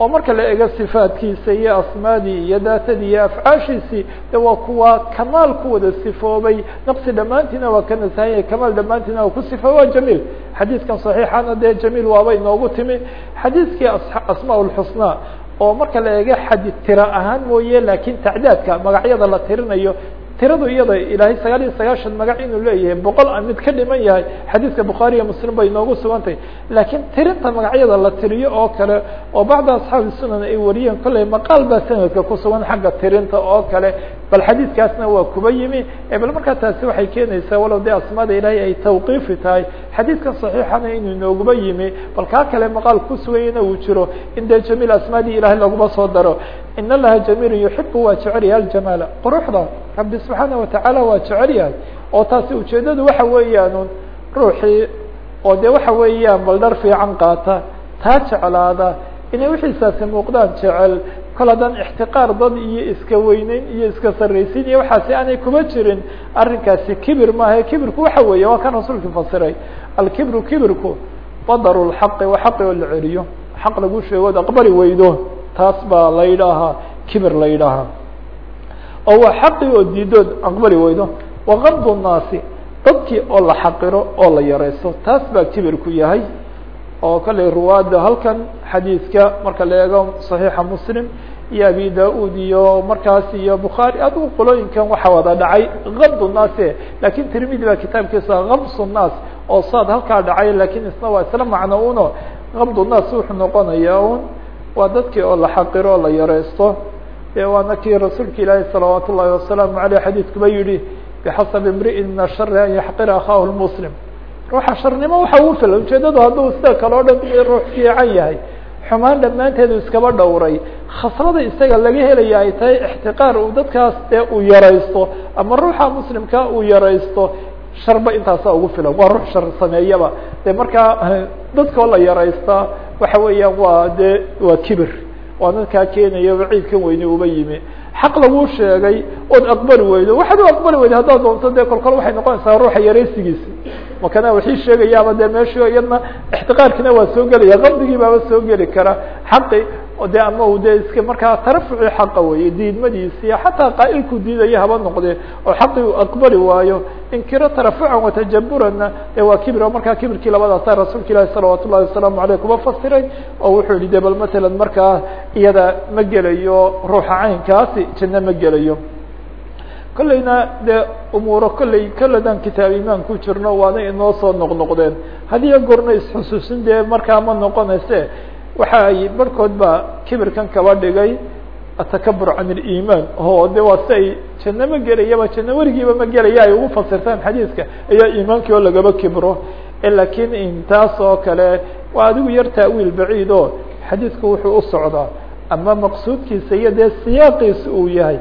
oo marka la ego sifaadkiisa iyo asmaadii iyo daatadii iyo afcaashiisii de waa kuwa kamaal ku wada sifoobay naqsi dhammaantiina waa ka nasahanya kamaal dhammaantiina waa ku sifooba waa jamiil xadiidkan صaxiixana dee jamiil waaba inoogu timi xadiidkii asmaa oo marka la ego xadi tira ahaan mooye laakiin tacdaadka magacyada la tirinayo tiradu iyada ilaahay sagaal iyo sagaashan magac inuu leeyahay boqol a mid ka dhiman yahay xadiidka bukhaariya muslim bay inoogu sugantay. Laakiin tirinta magacyada la tiriyo oo kale oo bacda asxaabi sunan ay wariyeen kolley maqaal baa sanadka ku sugan xagga tirinta oo kale. Bal xadiidkaasna waa kuba yimi. Bal markaa taasi waxay keenaysaa walow dee asmaada ilaahay ay tawqiifi tahay xadiidkan saxiixana inuu inooguba yimi. Bal kaa kale maqaal ku suganyana uu jiro. In dee jamiil asmaadii ilahay laguma soo daro. In allaha jamiilu yuxibu waa jecel yahay aljamaala. Quruxda rabbi subxaana watacaala waa jecel yahay. Oo taasi ujeedadu waxa weeyaan ruuxii oo de waxa weeyaan bal dhar fiican qaata taa jeclaada inay wixiisaasi muuqdaan jecel kol haddaan ixtiqaar dad iyo iska weyneyn iyo iska sarraysiin iyo waxaasi aanay kuma jirin. Arrinkaasi kibir maaha kibirku waxa weeye waa kan rasuulka fasiray. Alkibru kibirku badaru lxaqi waa xaqi oo la celiyo. Xaq lagu sheego od aqbali weydo taas baa la kibir la oo waa xaqi oo diidood aqbali weydo waqabdu nnaasi dadkii oo la xaqiro oo la yareysto taas baa kibirku yahay oo kale ruwaada halkan xadiidka marka la eego صaxiixa muslim iyo abi da-ud iyo markaas iyo bukhaari adigu qolooyinkan waxa wada dhacay kabd naase lakin tirmidi baa kitaabkiisa kabs الnaas oo saad halkaa dhacay lakin isna waa isla macno uno kabd الnaas wuxuu noqonaya un waa dadkii oo la xaqiro oo la yareysto e waana kii rasuulka ilaahi salawaat ullahi wasalaamu aleyh xadiidkuba yihi bixasabi imri'in min ashari an yaxqira akhahu lmuslim ruuxa sharnimo waxa uu fila ujeedadu hadduu sida kale dhan ruux fiican yahay xumaan dhammaanteedu iskaba dhowray khaslada isaga laga helaya ay tahay ixtiqaar uu dadkaas dee uu yaraysto ama ruuxa muslimka uu yaraysto sharba intaasa ugu filan waa ruux shar sameeyaba de markaa dadkoo la yaraystaa waxa weeyaan waa de waa kibir waa dadkaa keenaya waciidkan weyne uba yimi. Xaq laguu sheegay ood aqbali weydo. Waxaad u aqbali weyda haddaad doonto dee kolkol waxay noqonaysaa ruuxa yaraysigiisi makana waxii sheegayaaba dee meeshu iyadna ixtiqaarkiina waa soo gelaya qabdigii baaba soo geli kara. Xaqi de ama u de iska markaa tarafuci xaqa weeye diidmadiisiiyo xataa qaa'ilku diidaya haba noqde oo xaqii uu aqbali waayo inkiro tarafucan watajaburanna de waa kibir oo markaa kibirkii labadaasa rasuulka ilaahi salawaat wasalaamu aleyh kuba fasiray oo wuxuu yihi de bal markaa iyada ma gelayo ruuxa caynkaasi janno ma gelayo. Kollayna dee umuuro kolley kolladan kitaab imaan ku jirno waana inoo soo noqnoqdeen. Hadiyo goorna isxusuusin dee markaa ma noqonayse waxa ay barhkood baa kibirkan kaba dhigay atakabur can اliimaan o de waa si ay janno ma gelayaba janno werigiiba ma gelaya ay ugu fasirtaan xadiiska ayaa iimaankii oo lagaba kibro lakiin intaas oo kale waa adigu yar ta'wiil baciid o xadiidku wuxuu u socdaa. Ama maqsuudkiisa iyo dee siyaaqiisa uu yahay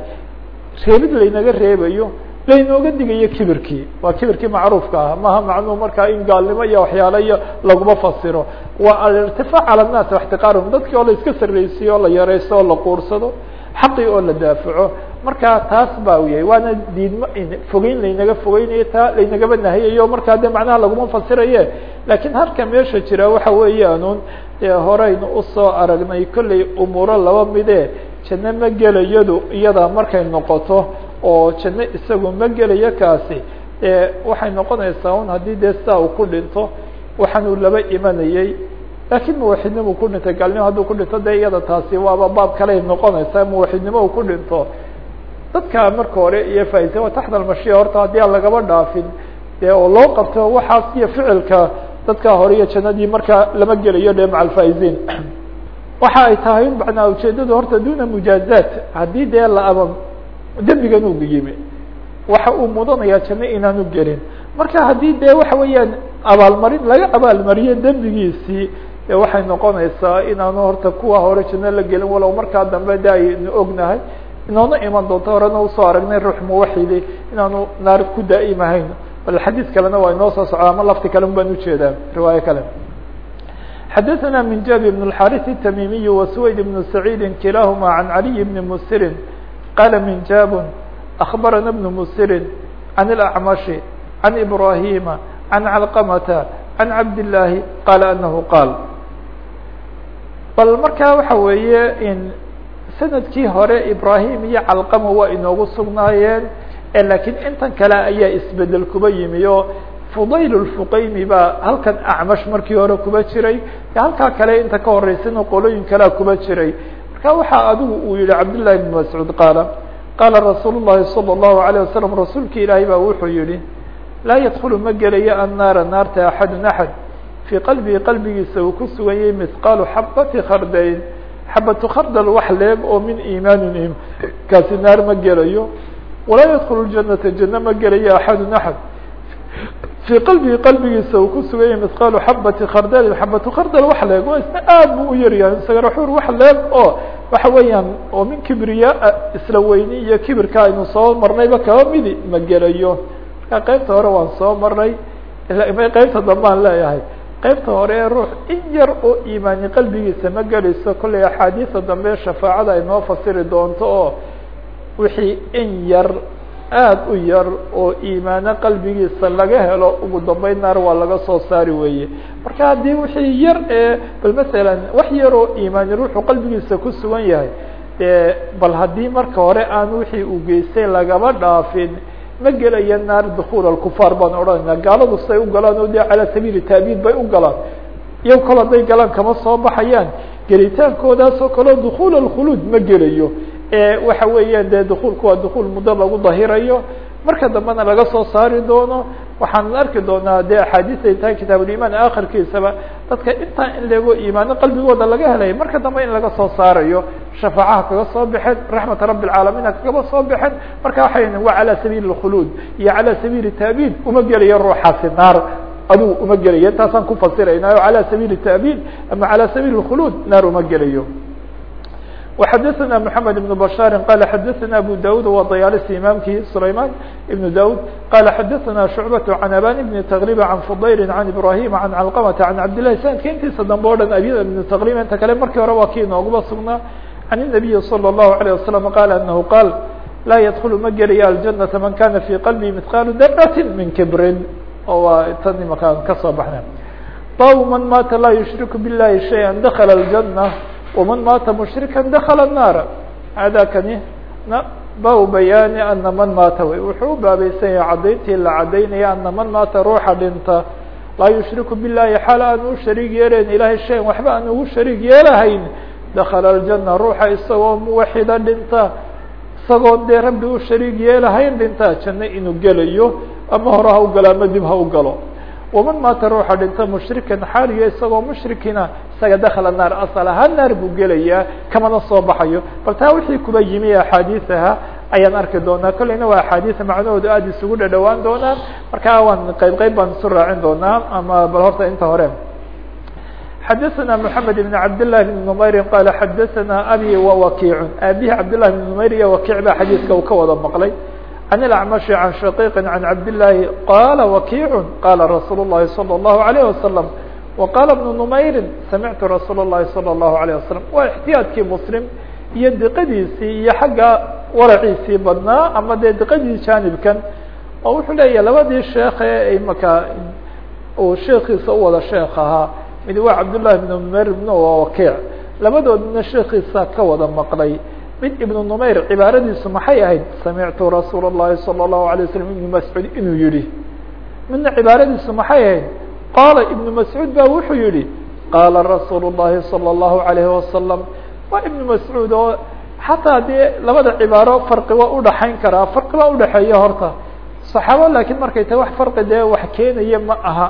reebid laynaga reebayo laynooga digayo kibirkii waa kibirkii macruufka ah. Maha macnuu markaa in gaalnimo iyo waxyaale iyo laguma fasiro. Waa alirtifaac cala nnaas اxtiqaarhum dadkii oo la iska sarreysiyo oo la yareysto oo la quursado xaqii oo la daafaco. Marka taas baa u yahay. Waana diidmo fogeyn laynaga fogeynayo taa laynagaba nahiyayo markaa de macnaha laguma fasiraye. Lakiin halka meesha jira waxa weeyaanuun dee horeynu u soo aragnay kolley umuuro laba mide janno ma gelayadu iyada markay noqoto oo janno isagu ma gelayo kaasi dee waxay noqonaysaa un haddii dee sidaa uu ku dhinto waxaanuu laba imanayey laakiin muwaxidnimo ku dhintay gaalnimo hadduu ku dhinto de iyada taasi waaba baab kaley noqonaysaa muwaxidnimo uu ku dhinto. Dadka marka hore iyo faaisan waa taxta almashiya horta haddii aan lagaba dhaafin dee oo loo qabto waxaas iyo ficilka dadka hore iyo jannadii markaa lama gelayo de maca alfaa'iziin waxa ay tahay macnaa ujeedadu horta duna mujaazaat haddii dee la aba dembigan uu yimi waxa uu mudanayaa janno inaanu gelin marka haddii dee waxa weeyaan abaalmarin laga abaalmariyo dembigiisii de waxay noqonaysaa inaanu horta kuwa hore janno la gelin walow markaa dambe de aynu ognahay inoona iman doonto horena usoo aragnay ruux muwaxidi inaanu naar ku daa'imahayn bal xadiid kalena waa inoo soo socda ama lafti kale baan ujeedaa riwaayo kale xadaثna min jabi بن الxariث التmimiي وسwayd بن سacيidi kilahma عan عaliي بn msiri qala min jab أخbarana بن msiri عan الأعmaشh عan إbrahima عan cلqmta عan cabd الlahi qala anahu qaal bal markaa waxa weeye in sanadkii hore ibrahim iyo calqama waa inoogu sugnaayeen lakiin intan kale ayaa isbedel kuba yimi o fudayl الfuqaymi baa halkan acmash markii hore kuba jiray halkaa kale inta ka horeysana qolooyin kalea kuba jiray marka waxaa adigu uu yihi cabdالlahi بn mascuud qaala qaala rasuul الlahi salى الlahu عalيه wasalam rasuulki ilaahay baa wuxuu yihi laa yadkulu ma gelayo annaara naarta axadu axad fii qalbihi qalbigiisa uu ku sugan yahay mihqaalu xabati khardayn xabatu khardal wax leeg oo min iimaanin kaasi naar ma gelayo walaa yadkulu janata janno ma gelayo axadu axad fii qalbihi qalbigiisa uu ku sugan yahay mihqaalu xabati khardalin xabatu khardal wax leeg oo isna aad bu u yaryahay sagaraxuur wax leeg oo waxa weeyaan oo min kibriya isla weyni iyo kibirka aynu soo marnayba kaba midi ma gelayo marka qaybta hore waan soo marnay qaybta dambaan leeyahay qaybta hore ee ruux in yar oo iimaani qalbigiisa ma gelayso kollay axaadiisa dambe shafaacada ay noo fasiri doonto oo wixii in yar aada u yar oo iimaano qalbigiisa laga helo ugu dambeyn naar waa laga soo saari weeye. Marka haddii wixii yar ee bal masalan wax yar oo iimaani ruuxu qalbigiisa ku sugan yahay dee bal haddii marka hore aan wixii uu geystay lagaba dhaafin ma gelaya naar dukul alkufaar baan odhanayna gaaladu say u galaan oo de calaa sabiili taabiid bay u galaan. Iyo kol hadday galaan kama soo baxayaan. Gelitaankoodaas oo kaleo dukul alkhuluud ma gelayo waxa weeyaan de dukulku waa dukul muddo lagu dahirayo marka dambena laga soo saari doono waxaan arki doonaa de axaadiis ay tahay kitaabulimaan akhirkiisaba dadka intaa in leego iimaano qalbigooda laga helay marka dambe in laga soo saarayo shafaacaha kaga soo baxeen raxmata rabi اlcaalamiin ha kagaba soo baxeen marka waxay waa calى sabiili اkhuluud iyo calى sabiili taabiid uma gelaya ruuxaasi naar adigu uma gelaya taasaan ku fasirayna o calى sabiili taabiid ama calى sabiili اkhuluud naar uma gelayo وxadثna محamed بن بشhاr qال xadثna abu daud wa dayaalsi imaamkii سlayman بن daud qala xadثna شhuعbaة عan aban بn تqrib عan fضayl عan ibrahim عan clqmة عan cabdالlahi sanadka intiisa dambe o dhan abi بn تqrib inta kale markii hore waa kii inooguba sugnaa عan النabiyi slى الlahu عalيه وasلم qal anahu qaal laa ydkl ma gelaya الجanaةa man kana fي qalbi mثqاal daraة min kibrin oo waa tan imakaan kasoo baxna bab man maata laa yushrik bالlahi شhayئa dakla الجنة ومن mاaت مشhrكا دkل الناr hada kani bab bayaani ana man maata wy wuxuu u baabaysan yahay cadayntii la cadaynaya ana man maata ruuxa dhinta laa yushriku biالlahi xaal aan u shariig yeelayn ilahay shayan waxba aan ugu shariig yeelahayn dakla الجنة ruuxa isagoo muwaxida dhinta isagoo dee rabbi u shariig yeelahayn dhinta janno inuu gelayo ama hore ha u galo ama dib ha u galo waman maata ruuxa dhinta mushrikan xaaliyo isagoo mushrikina isaga dakala naar asal ahaan naar buu gelayaa kamana soo baxayo bal taa wixii kuba yimi axaadiisaha ayaan arki doonaa kolleyna waa axaadiisa macnahooda aada isugu dhadhawaan doonaan markaa waan qeyb qeyb baan isu raacin doonaa ama bal horta inta hore xadaثna mحamed بn cabd لlah بn نmayri qala xadaثna abi wawakiic aabihi cabd لlah بn نmayr iyo wakiic baa xadiiska uu ka wada maqlay عن الأعمشh عن شhقيq عن cabd للahi qala وkiع qala رasuul الlahi صلى الlaه عليه وسلم وqala بن نmayri samictu rasuul الlahi صلى الlaه عليه وسلم waa اxtiyaadkii mslim iyo diqadiisii iyo xagga waraciisii badnaa ama dee diqadii janibkan oo wuxuu leeyahy labadii sheeke imaka uu sheekiisa u wada sheek ahaa mid waa cabdالlahi بn نmayr ibn wakiع labadoodna sheekiisa ka wada maqlay mid ibnu numayr cibaaradiisu maxay ahayd samictu rasuul الlahi salى الlahu عalيه waslm ibn mascuud inuu yihi midna cibaaradiisu maxay ahayd qaala ibnu mascuud ba wuxuu yihi qaala rasuul الlahi salى الlahu عalayhi wasalam waa ibnu mascuud oo xataa dee labada cibaaro farqi waa udhaxayn karaa farqi baa udhaxeeya horta صaxaabo lakiin markay tahay wax farqi dee wax keenaya ma aha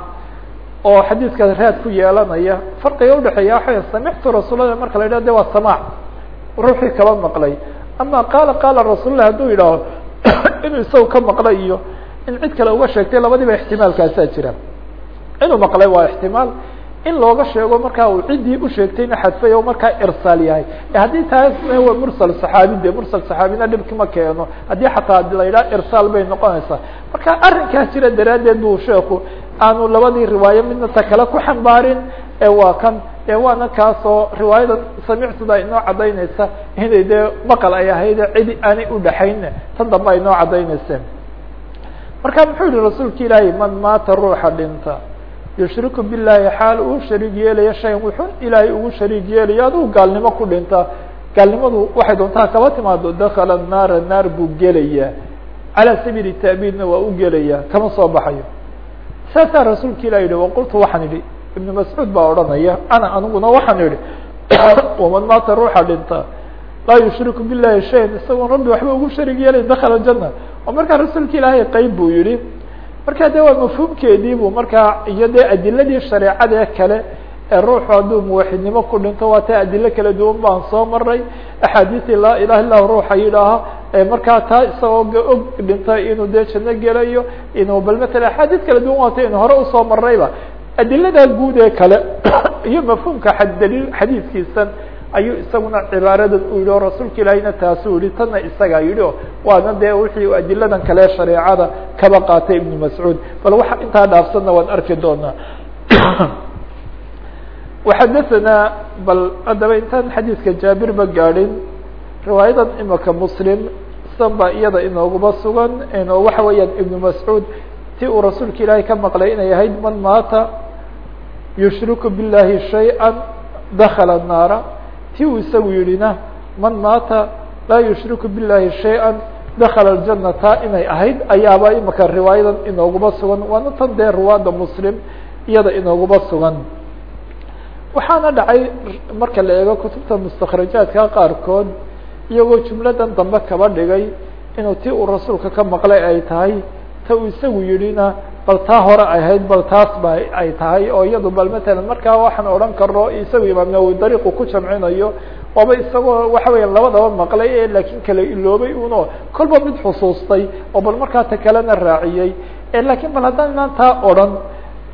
oo xadiiska raad ku yeelanaya farqiga udhaxeeya waa samictu rasuul marka la yidhah de waa samاع ruuxii kaba maqlay. Ama qaala qaala rasuulah hadduu yidhaaho inuu isaga ka maqlay iyo in cid kale uga sheegtay labadiiba ixtimaalkaasaa jira. Inuu maqlay waa ixtimaal. In looga sheego markaa uu ciddii usheegtayna xadfay oo markaa irsaal yahay. Haddii taas mursal saxaabi de mursal saxaabina dhibki ma keeno. Haddii xataa la yidhaha irsaal bay noqonaysaa marka arrinkaas jira daraaddeed buu sheeku aanu labadii riwaayo midna ta kale ku xambaarin ee waa kan ee waana kaasoo riwaayada samictuda inoo cadaynaysa inay dee maqal ay ahayd cidi aanay udhaxayn tan dambe ay inoo cadaynaysa marka muxuu yihi rasuulka ilaahay man maata ruuxa dhinta yushriku billahi xaal uu shariig yeelaya shayan wuxuu ilaahay ugu shariig yeelaya adigu gaalnimo ku dhinta. Gaalnimadu waxay doontaa kaba timaado dakala naara naar buu gelayaa calaa sabiili taabiidna waa u gelaya kama soo baxayo. Saasaa rasuulka ilah yihi waqultu waxaan idhi ibnu mascuud baa odhanaya ana aniguna waxaan idhi waman maata ruuxa dhinta laa yushriku billahi shayan isagoon rabbi waxba ugu sharig yeelay dakala jana oo markaa rasuulka ilaahay qeyb buu yihi marka de waa mafhuumkeedii buu markaa iyo dee adiladii shareecadee kale ee ruuxu hadduu muwaxidnimo ku dhinto waa taa adilo kala duwan baan soo maray axaadiisii laa ilaha illah ruuxa yidhaaha markaa taa isagoo og dhintay inuu dee janno gelayo inuu bal matala axaadiis kala duwan waata inu hore u soo marayba adiladaa guud ee kale iyo mafhuumka daliil xadiiskiisan ayuu isaguna cibaaradan u yihi o rasuulka ilaahiyna taasuu yihi tanna isagaa yidhi o waana dee wixii adiladan kale shareecada kaba qaatay ibnu mascuud. Bal waxa intaa dhaafsanna waan arki doonaa. Waxadaثanaa bal haddaba intaan xadiidka jaabir ba gaadhin riwaayadan imaka muslim san baa iyada inooguma sugan ino waxa weeyaan ibnu mascuud ti uu rasuulka ilaahay ka maqlay inay ahayd man maata yushriku billahi shayئa dakala الnaara ti uu isagu yidhina man maata laa yushriku billahi shayئa dakala اljana taa inay ahayd ayaaba imaka riwaayadan inooguma sugan waana tan dee ruwaada muslim iyada inooguma sugan waxaana dhacay marka la eego kutubta mustakrajaadka qaarkood iyagoo jumladan dambe kaba dhigay inuu ti uu rasuulka ka maqlay ay tahay ta uu isagu yidhina bal taa hore ay ahayd bal taas ba ay tahay oo iyadu bal matalan markaa waxaan odhan karno isagu imaam nawowi dariiqu ku jamcinayo waaba isagoo waxa weya labadaba maqlay ee laakiin kala iloobay uno kolba mid xusuustay oo bal markaa ta kalena raaciyey lakiin bal haddaan inaan taa odhan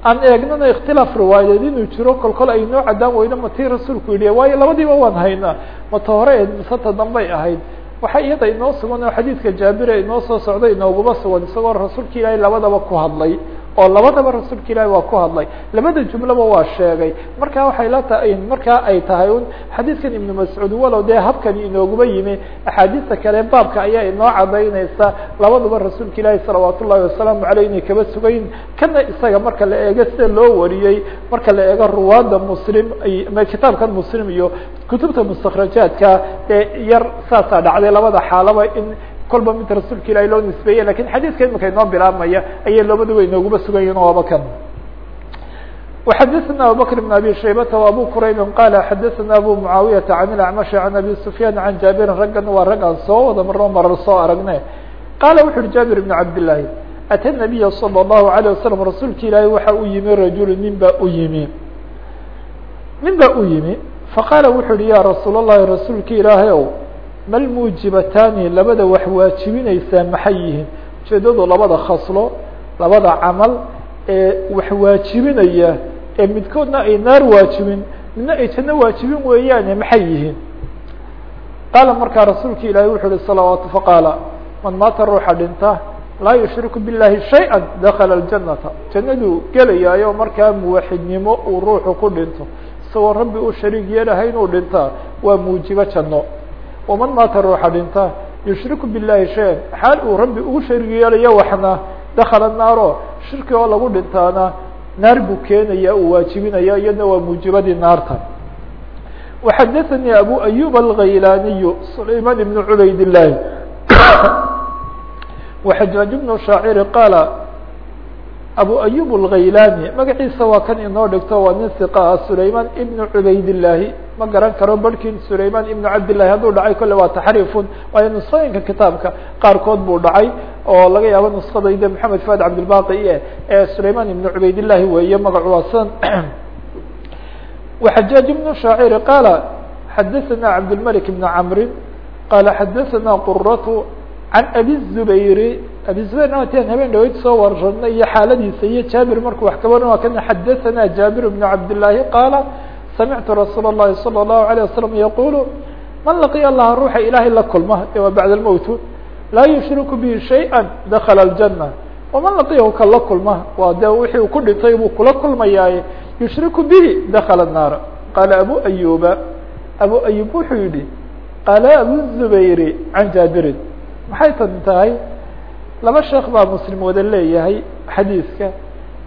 aan eegnana ikhtilaaf riwaayadeed inuu jiro kol kol ay noo caddaan weydo ma tii rasuulku yidhi waayo labadiiba waan haynaa mata hore eed misata dambay ahayd waxa iyada inoo sugan oo xadiidka jaabire inoo soo socda inooguma sugan isagoo rasuulka ilaahay labadaba ku hadlay oo labadaba rasuulka ilaahay waa ku hadlay. Labada jumlaba waa sheegay. Marka waxay la tahay markaa ay tahay un xadiidkan ibnu mascuud walow dee habkani inooguma yimi axaadiista kale baabka ayaa inoo cadaynaysa labaduba rasuulka ilaahi salawaat ullahi wasalaamu aleyh inay kaba sugayin kana isaga marka la eego sida loo wariyey marka la eego ruwaada muslim kitaabkan muslim iyo kutubta mustakrajaadka ee yar saasaa dhacday labada xaalaba in kolba mid rasuulka ilahi loo nisbeeye lakin xadiidka imika inoo bilaabmaya ayay labaduba inooguma sugan yihin o aba kan وxadثna abubكر بن abي شhaybةa وabو qrayb qال xadثna abu mعaawiyaةa عan الأعمشh عan abي سفyاn عan jaaبirin raggan waa rag aan soo wada marno marar soo aragne qala wuxu uhi jaaبir بن cabd للahi ata nabiya salى الlahu عalيه wasalam rasuulka ilaahay waxa u yimi rajulu nin baa u yimi nin baa u yimi faqaala wuxuu uhi ya rasuul الlahi rasuulka ilaahay ow mal muujibataani labada wax waajibinaysaa maxay yihiin ujeedadu labada khaslo labada camal ee wax waajibinaya ee midkoodna ay naar waajibin midna ay janno waajibin weeyaane maxay yihiin qaala markaa rasuulka ilaahay wuxuu uhi salawaatu faqaala man maata ruuxa dhinta laa yushriku biاllahi shayئa dakala اljanata jannaduu gelayaayo markaa muwaxidnimo uu ruuxu ku dhinto isagoo rabbi u shariig yeelahay inuu dhintaa waa muujibo janno waman maata ruuxa dhinta yushriku bilaahi shay xaal uu rabbi ugu sharig yeelayo waxna dakala naaro shirki oo lagu dhintaana naar buu keenaya uu waajibinaya iyadna waa muujibadii naarta waxadaثanii abu ayub alghaylaniyu sulayman ibn cubayd illaahi waxajaaj bnu shaaciri qaala abu أyub الغaylani magaciisa waa kan inoo dhigto waa nin ثiqa ah sulayman ibn cubayd الlahi ma garan karo barhkin sulayman ibn cabdillahi hadduu dhacay kolle waa taxriifun waayo nusooyinka kitaabka qaarkood buu dhacay oo laga yaabo nuskadayda maxamed fuad cabdilbaqi e ee sulayman ibn cubaydillahi weeye magacu waa san وxajaaج بن shaacir qaala xadaثna cabdالmلك بn cmri qaala xadaثna quraة can abi الزubayri abi zubayr ten habeen dhaweyd soo waranay iyo xaaladiisa iyo jaabir markuu wax kabaran waa kan xadaثna jaabir بn cabdالlahi qaala samictu rasuul الlahi salى الlahu عalيه wasalam yaqulu man laqiya allaha ruuxa ilaahay la kulma e waa bacd اlmowt laa yushriku bihi shayئa dakla الjanة waman laqiyahu ka la kulma waa de wixii uu ku dhintay buu kula kulmayaaye yushriku bihi dakla الnaar qaala abu ayuba abu ayub wuxuu yihi qaala abu zubayri can jaabirin maxay tan tahay laba sheekh baa muslim wada leeyahay xadiidka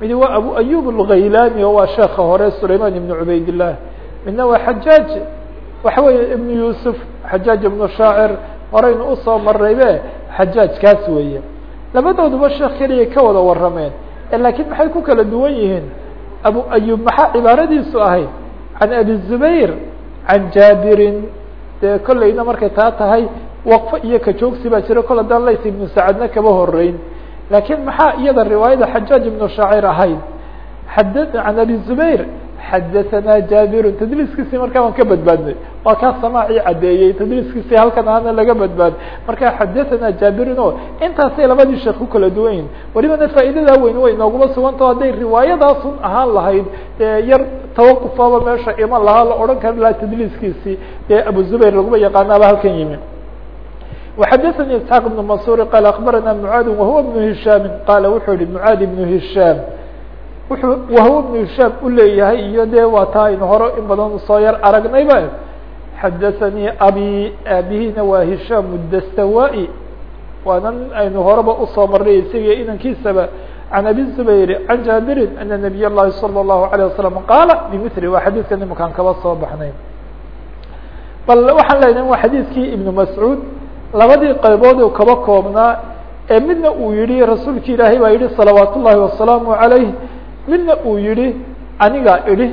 midi waa abu ayub اlghaylani oo waa sheeka hore sulayman ibn cubaydilah midna waa xajaaj waxa weeye ibn yusuf xajaaj ibnu shaacir. Horeynu u soo maraybe xajaaj kaas weeye. Labadooduba sheekh keliya ka wada warameen eh, laakiin maxay ku kala duwan yihiin? Abu ayub maxaa cibaaradiisu ahayd? Can abi zubayr can jaabirin. Dee kolleyna markay taa tahay waqfo iyo kajoogsi baa jira. Kol haddaan lays ibnu sacadna kaba horeyn laakiin maxaa iyada riwaayada xajaaj ibnu shaacir ahayd? Xada can abi zubayr xadaثana jaabirun. Tadliiskiisii markaa waan ka badbaadnay. Waa kaa samaacii caddeeyey. Tadliiskiisii halkan ahaana laga badbaad marka xadaثana jaabirun. O intaasay labadii sheekh ku kala duwan yihiin welibana faa'iidadaa weyn way nooguma sugantao hadday riwaayadaasun ahaan lahayd yar tawaqufaba meesha iman lahaa. La odhan kari lahaa tadliiskiisii. Dee abu zubayr laguma yaqaanaaba halkan yimi وxadaثnي isxaaq بن mansur qaal akbarana mعaad wahuwa بن hishaam qaala wuxuu yihi mعaad ibn hishaam wuxuu wahuwa بن hishaam u leeyahay iyo de waa taa aynu hore in badan usoo yar aragnayba xadaثanii abi aabihina waa hishaam dastawa-i waana aynu horeba usoo marnay isaga inankiisaba can abi zubayr can jaabirin ana nabiy الlahi salى الlahu عalيه wasalam qaala bmili waa xadiidka nimankaan kaba soo baxnay bal waxaan leynahay waa xadiidkii ibn mascuud labadii qaybood kaba koobnaa ee midna uu yihi rasuulki ilaahay baa yihi salawaat ullahi wasalaamu عalayh midna uu yihi anigaa idhi.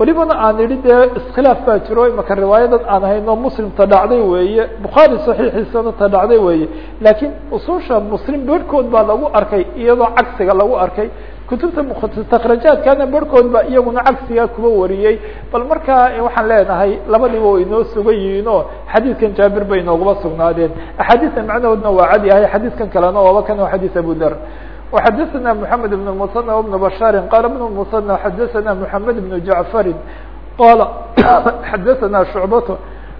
Welibana aan idhi dee iskhilaaf baa jiro imaka riwaayadan aan hayno muslim ta dhacday weeye bukhaari saxiixiisana ta dhacday weeye laakiin ususha muslim berhkood baa lagu arkay iyadoo cagsiga lagu arkay kutubta mtakrajaadkana berhkood ba iyaguna cagsigaa kuba wariyey bal markaa waxaan leenahay labadiiba way inoo sugan yihiin oo xadiidkan jaabir bay inooguma sugnaadeen axaadiista macnahoodna waa cad yahay xadiidkan kalena waaba kan waa xadiis abu dar وxadaثna mحamed بن المثنى وبن بشhاr qال بن المثنى xadaثna mحamed بن جعفr qال xadaثna شعبة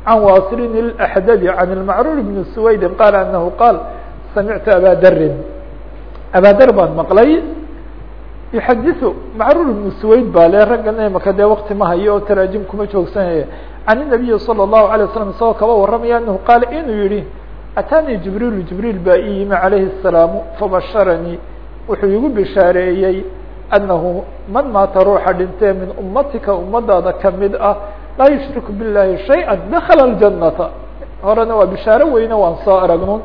عن واصلin الأحdب عن المعrور بن سويد qال أنه qال سمعت abا dri abا dr baan mqlay يحadiث معrور بن سويد ba le raggan imaka dee وkti ma hayo oo tراجim kuma joogsanaya عن النبي صلى الله عليه وسلم isagoo kaba waramaya أنه qاl inuu yihi atاnي جibrيل جibrيل baa ii yimi عalayه السلام fabشhrnيi wuxuu igu bishaareeyey أنahu man maata ruuxa dhintee min umatika umadaada kamid ah laa yushriku biالlahi شhayئa dakla الجanata horena waa bishaare weyne waan soo aragno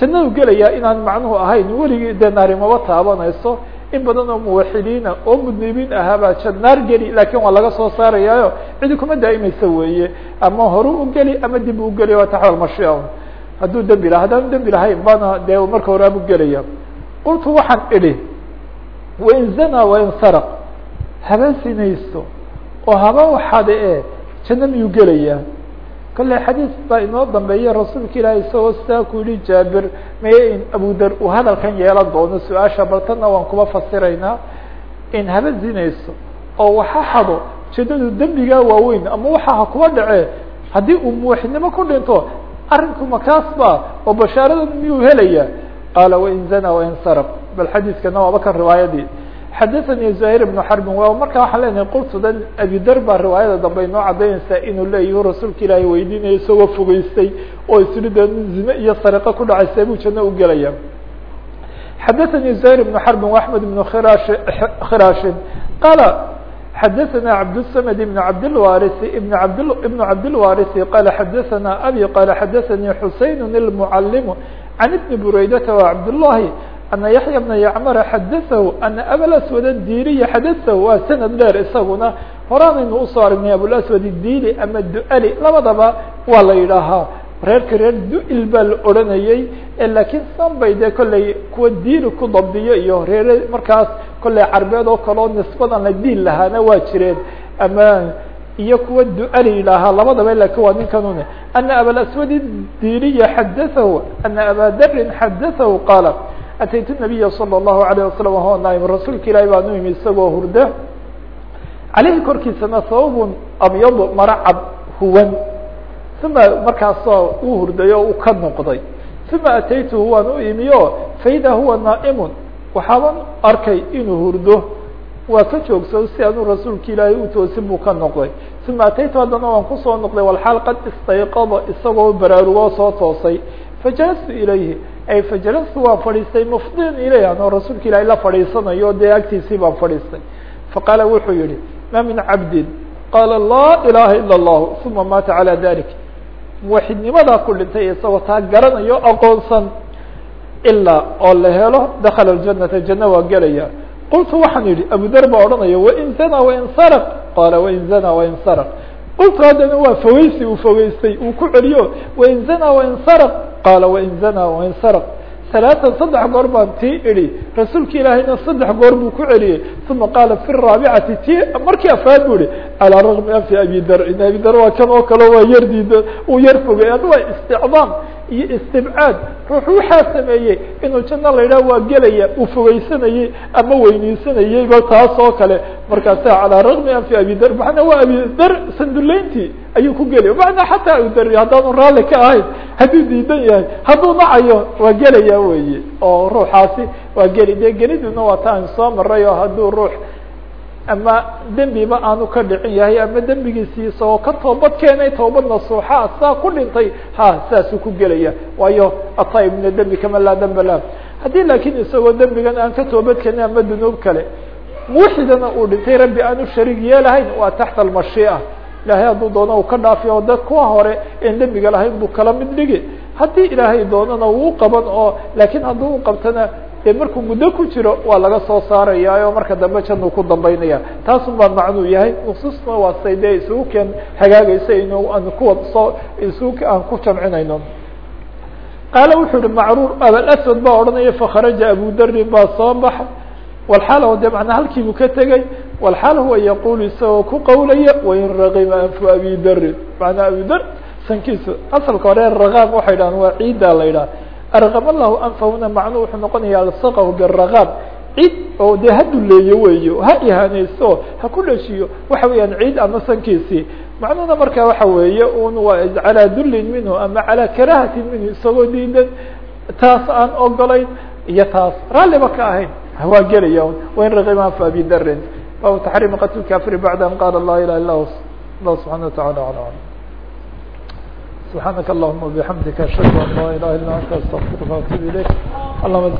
jannadu gelayaa inaan macnuhu ahayn weligii dee naarimaba taabanayso in badan oo muwaxidiina oo mudnibiin ahaabaa jad naar geli laakiin waa laga soo saarayaayo. Cidi kuma daa'imaysa weeye. Ama horu u geli ama dib u geli waa taxwal mashia hadduu dembi laha haddaan dembi lahayn bana dee marka hore abu gelaya qultu waxaan idhi wain zanaa wain saraq. Haba sinaysto oo haba waxade e janno miyuu gelayaa kolley xadiis baa inoo dambeeya rasuulka ilaahay isagoo sidaa ku yihi jaabir maye abudar uu hadalkan yeelan doono su'aasha baltanna waan kuba fasiraynaa in haba zinayso oo waxa xado jannadu dembigaa waaweyn ama waxa ha kuba dhacee haddii uu muwaxidnimo ku dhinto arrinku makaas ba oo bashaaradan miyuu helaya qaala wain zana wain sarq bal xadiiskana waaba kan riwaayadii xadaثanii زahيr بن xرbi waa markaa waxaan leenahay qultudan abidar baa riwaayada dambe inoo cadaynaysaa inuu leeyahi rasuulka ilaahay weydiinaya isagoo fogeystay oo isiri de zine iyo sariqo ku dhacaysa buu janno u gelaya xadaثanii زahيr بن xرbi وaحmed بن khirash khirashin qaala xadaثna cabdالsmd بن cabdالwariث بn abd بn cabdالwariثi qala xadaثna abi qala xadaثanii xusein الmcaliم عan بn buraydata وcabdالlahi أنa yaحyى بna yacmr xadaثahu أna abاlaswad الdiliya xadaثahu waa sanad dheer isaguna horaanaynu usoo aragnay abulaswad الdili ama duali labadaba waa la yidhaahaa reerka reer du-il baa la odranayey lakiin san bay dee kolley kuwa diili ku dabdiyo iyo reere markaas kolley carbeed oo kaleo nisbadan la diil lahaana waa jireen ama iyo kuwa du-ali yidhaahaa labadaba lakin waa ninkanune أna abalaswad الdiliya xadaثahu أna aba darin xadaثahu qaala ataytu nabiya salى الlahu عalيه wasalam wahuwa naim rasuulka ilaahi baan u imi isagoo hurda caleyhi korkiisana sababun abyadu mara cad huwan uma markaasoo uu hurdayo uu ka noqday uma ataytuhu waan u imi o faida huwa naa'imun waxaaban arkay inuu hurdo waa ka joogsado si anuu rasuulka ilaahay u toosin buu ka noqday uma ataytu haddana waan kusoo noqday walxaal qad istayqada isagoo baraarugoo soo toosay fajalastu ilayhi ay fajalastu waan fadhiistay mufdiin ilayh anoo rasuulka ilaahay la fadhiisanayo dee agtiisii baan fadhiistay faqaala wuxuu yihi ma min cabdin qaala laa ilaha ila اllahu uma maata calى dalik muwaxidnimadaa ku dhintay isagoo taa garanayo aqoonsan ilaa oo la helo dakala اjanata janna waa gelaya qultu waxaan yihi abudar baa odhanaya wain zana wain sarq qaala wain zana wain sarq qultu haddana waa fogeysi uu fogeystay uu ku celiyo wain zana wain sarq qaala wain zana wain sarq alaatan saddex goor baan tii idhi rasuulka ilaahayna saddex goor buu ku celiyey uma qaala fi raabicati ti markii afaad bu ihi calaa ragmi anfi abi dar in abi dar waa kan oo kale waa yar diida uu yar fogey ad waa isticdaam iyo istibcaad. Ruux waxaa sameeyey inuu janno la yidhaha waa gelaya uu fogeysanayey ama weyneysanayeyba taas oo kale. Markaasa calaa ragmi anfi abi dar macnaa waa abi dar sanduleyntii ayuu ku gelaya macnaa xataa abi dar haddaanu raalli ka ahayn hadduu diidan yahay hadduu nacayo waa gelaya weye oo ruuxaasi waa geli. Dee geliduna waa ta soo maray oo hadduu ruux ama dembiba aanu ka dhicin yahay ama dembigiisii isagoo ka toobad keenay toobad nasuuxa saa ku dhintay ha saasuu ku gelaya. Waayo ataib mina dembi kama laa demba lah haddii laakiin isagoo dembigan aan ka toobad keenin ama dunuub kale muwxidana uu dhintay rabbi aan u shariig yeelahayn waa taxta almashii'a. Ilahay hadduu doono uu ka dhaafiyo dad kuwa hore een dembiga lahayn buu kala mid dhigi. Haddii ilaahay doonana wuu qaban oo laakiin hadduu u qabtana dee markuu muddo ku jiro waa laga soo saaraya oo marka dambe januu ku dambaynaya. Taasun baa macnuu yahay nusuusna waa say dee isugu keen hagaagaysa inu aan kuwa soo isugu aan ku jamcinayno. Qaala wuxuu yihi macruur abalaswad baa odhanaya fakharaja abu darin baa soo baxa. Walxaal de manaa halkiibuu ka tegey walxaal huwa yaqulu isagoo ku qawlaya wain ragima anfu abi darin manaa abi dar sankiisu asalka hore ragaam waxay dhahaan waa ciiddaa la yidhaha argam allahu anfahuna macnuu wuxuu noqonaya alsaqahu biragaam ciid oo dee ha duleeyo weeyo ha ihaaneyso ha ku dhashiyo waxa weeyaan ciid ama sankiisii. Macnuhuna markaa waxa weeye un calaa dullin minhu ama calaa karahatin minhu isagoo diidan taas aan ogolayn iyo taas raalliba ka ahayn. Waa gelaya wain ragima anfu abi darin baabu taxriimi qatl kafiri bacda an qaala la ilaha illa allah subxana watacala ala alam سبحانك اللهم وبحمدك اشهد ان لا إله الا انت استغفرك وأتوب اليك اللهم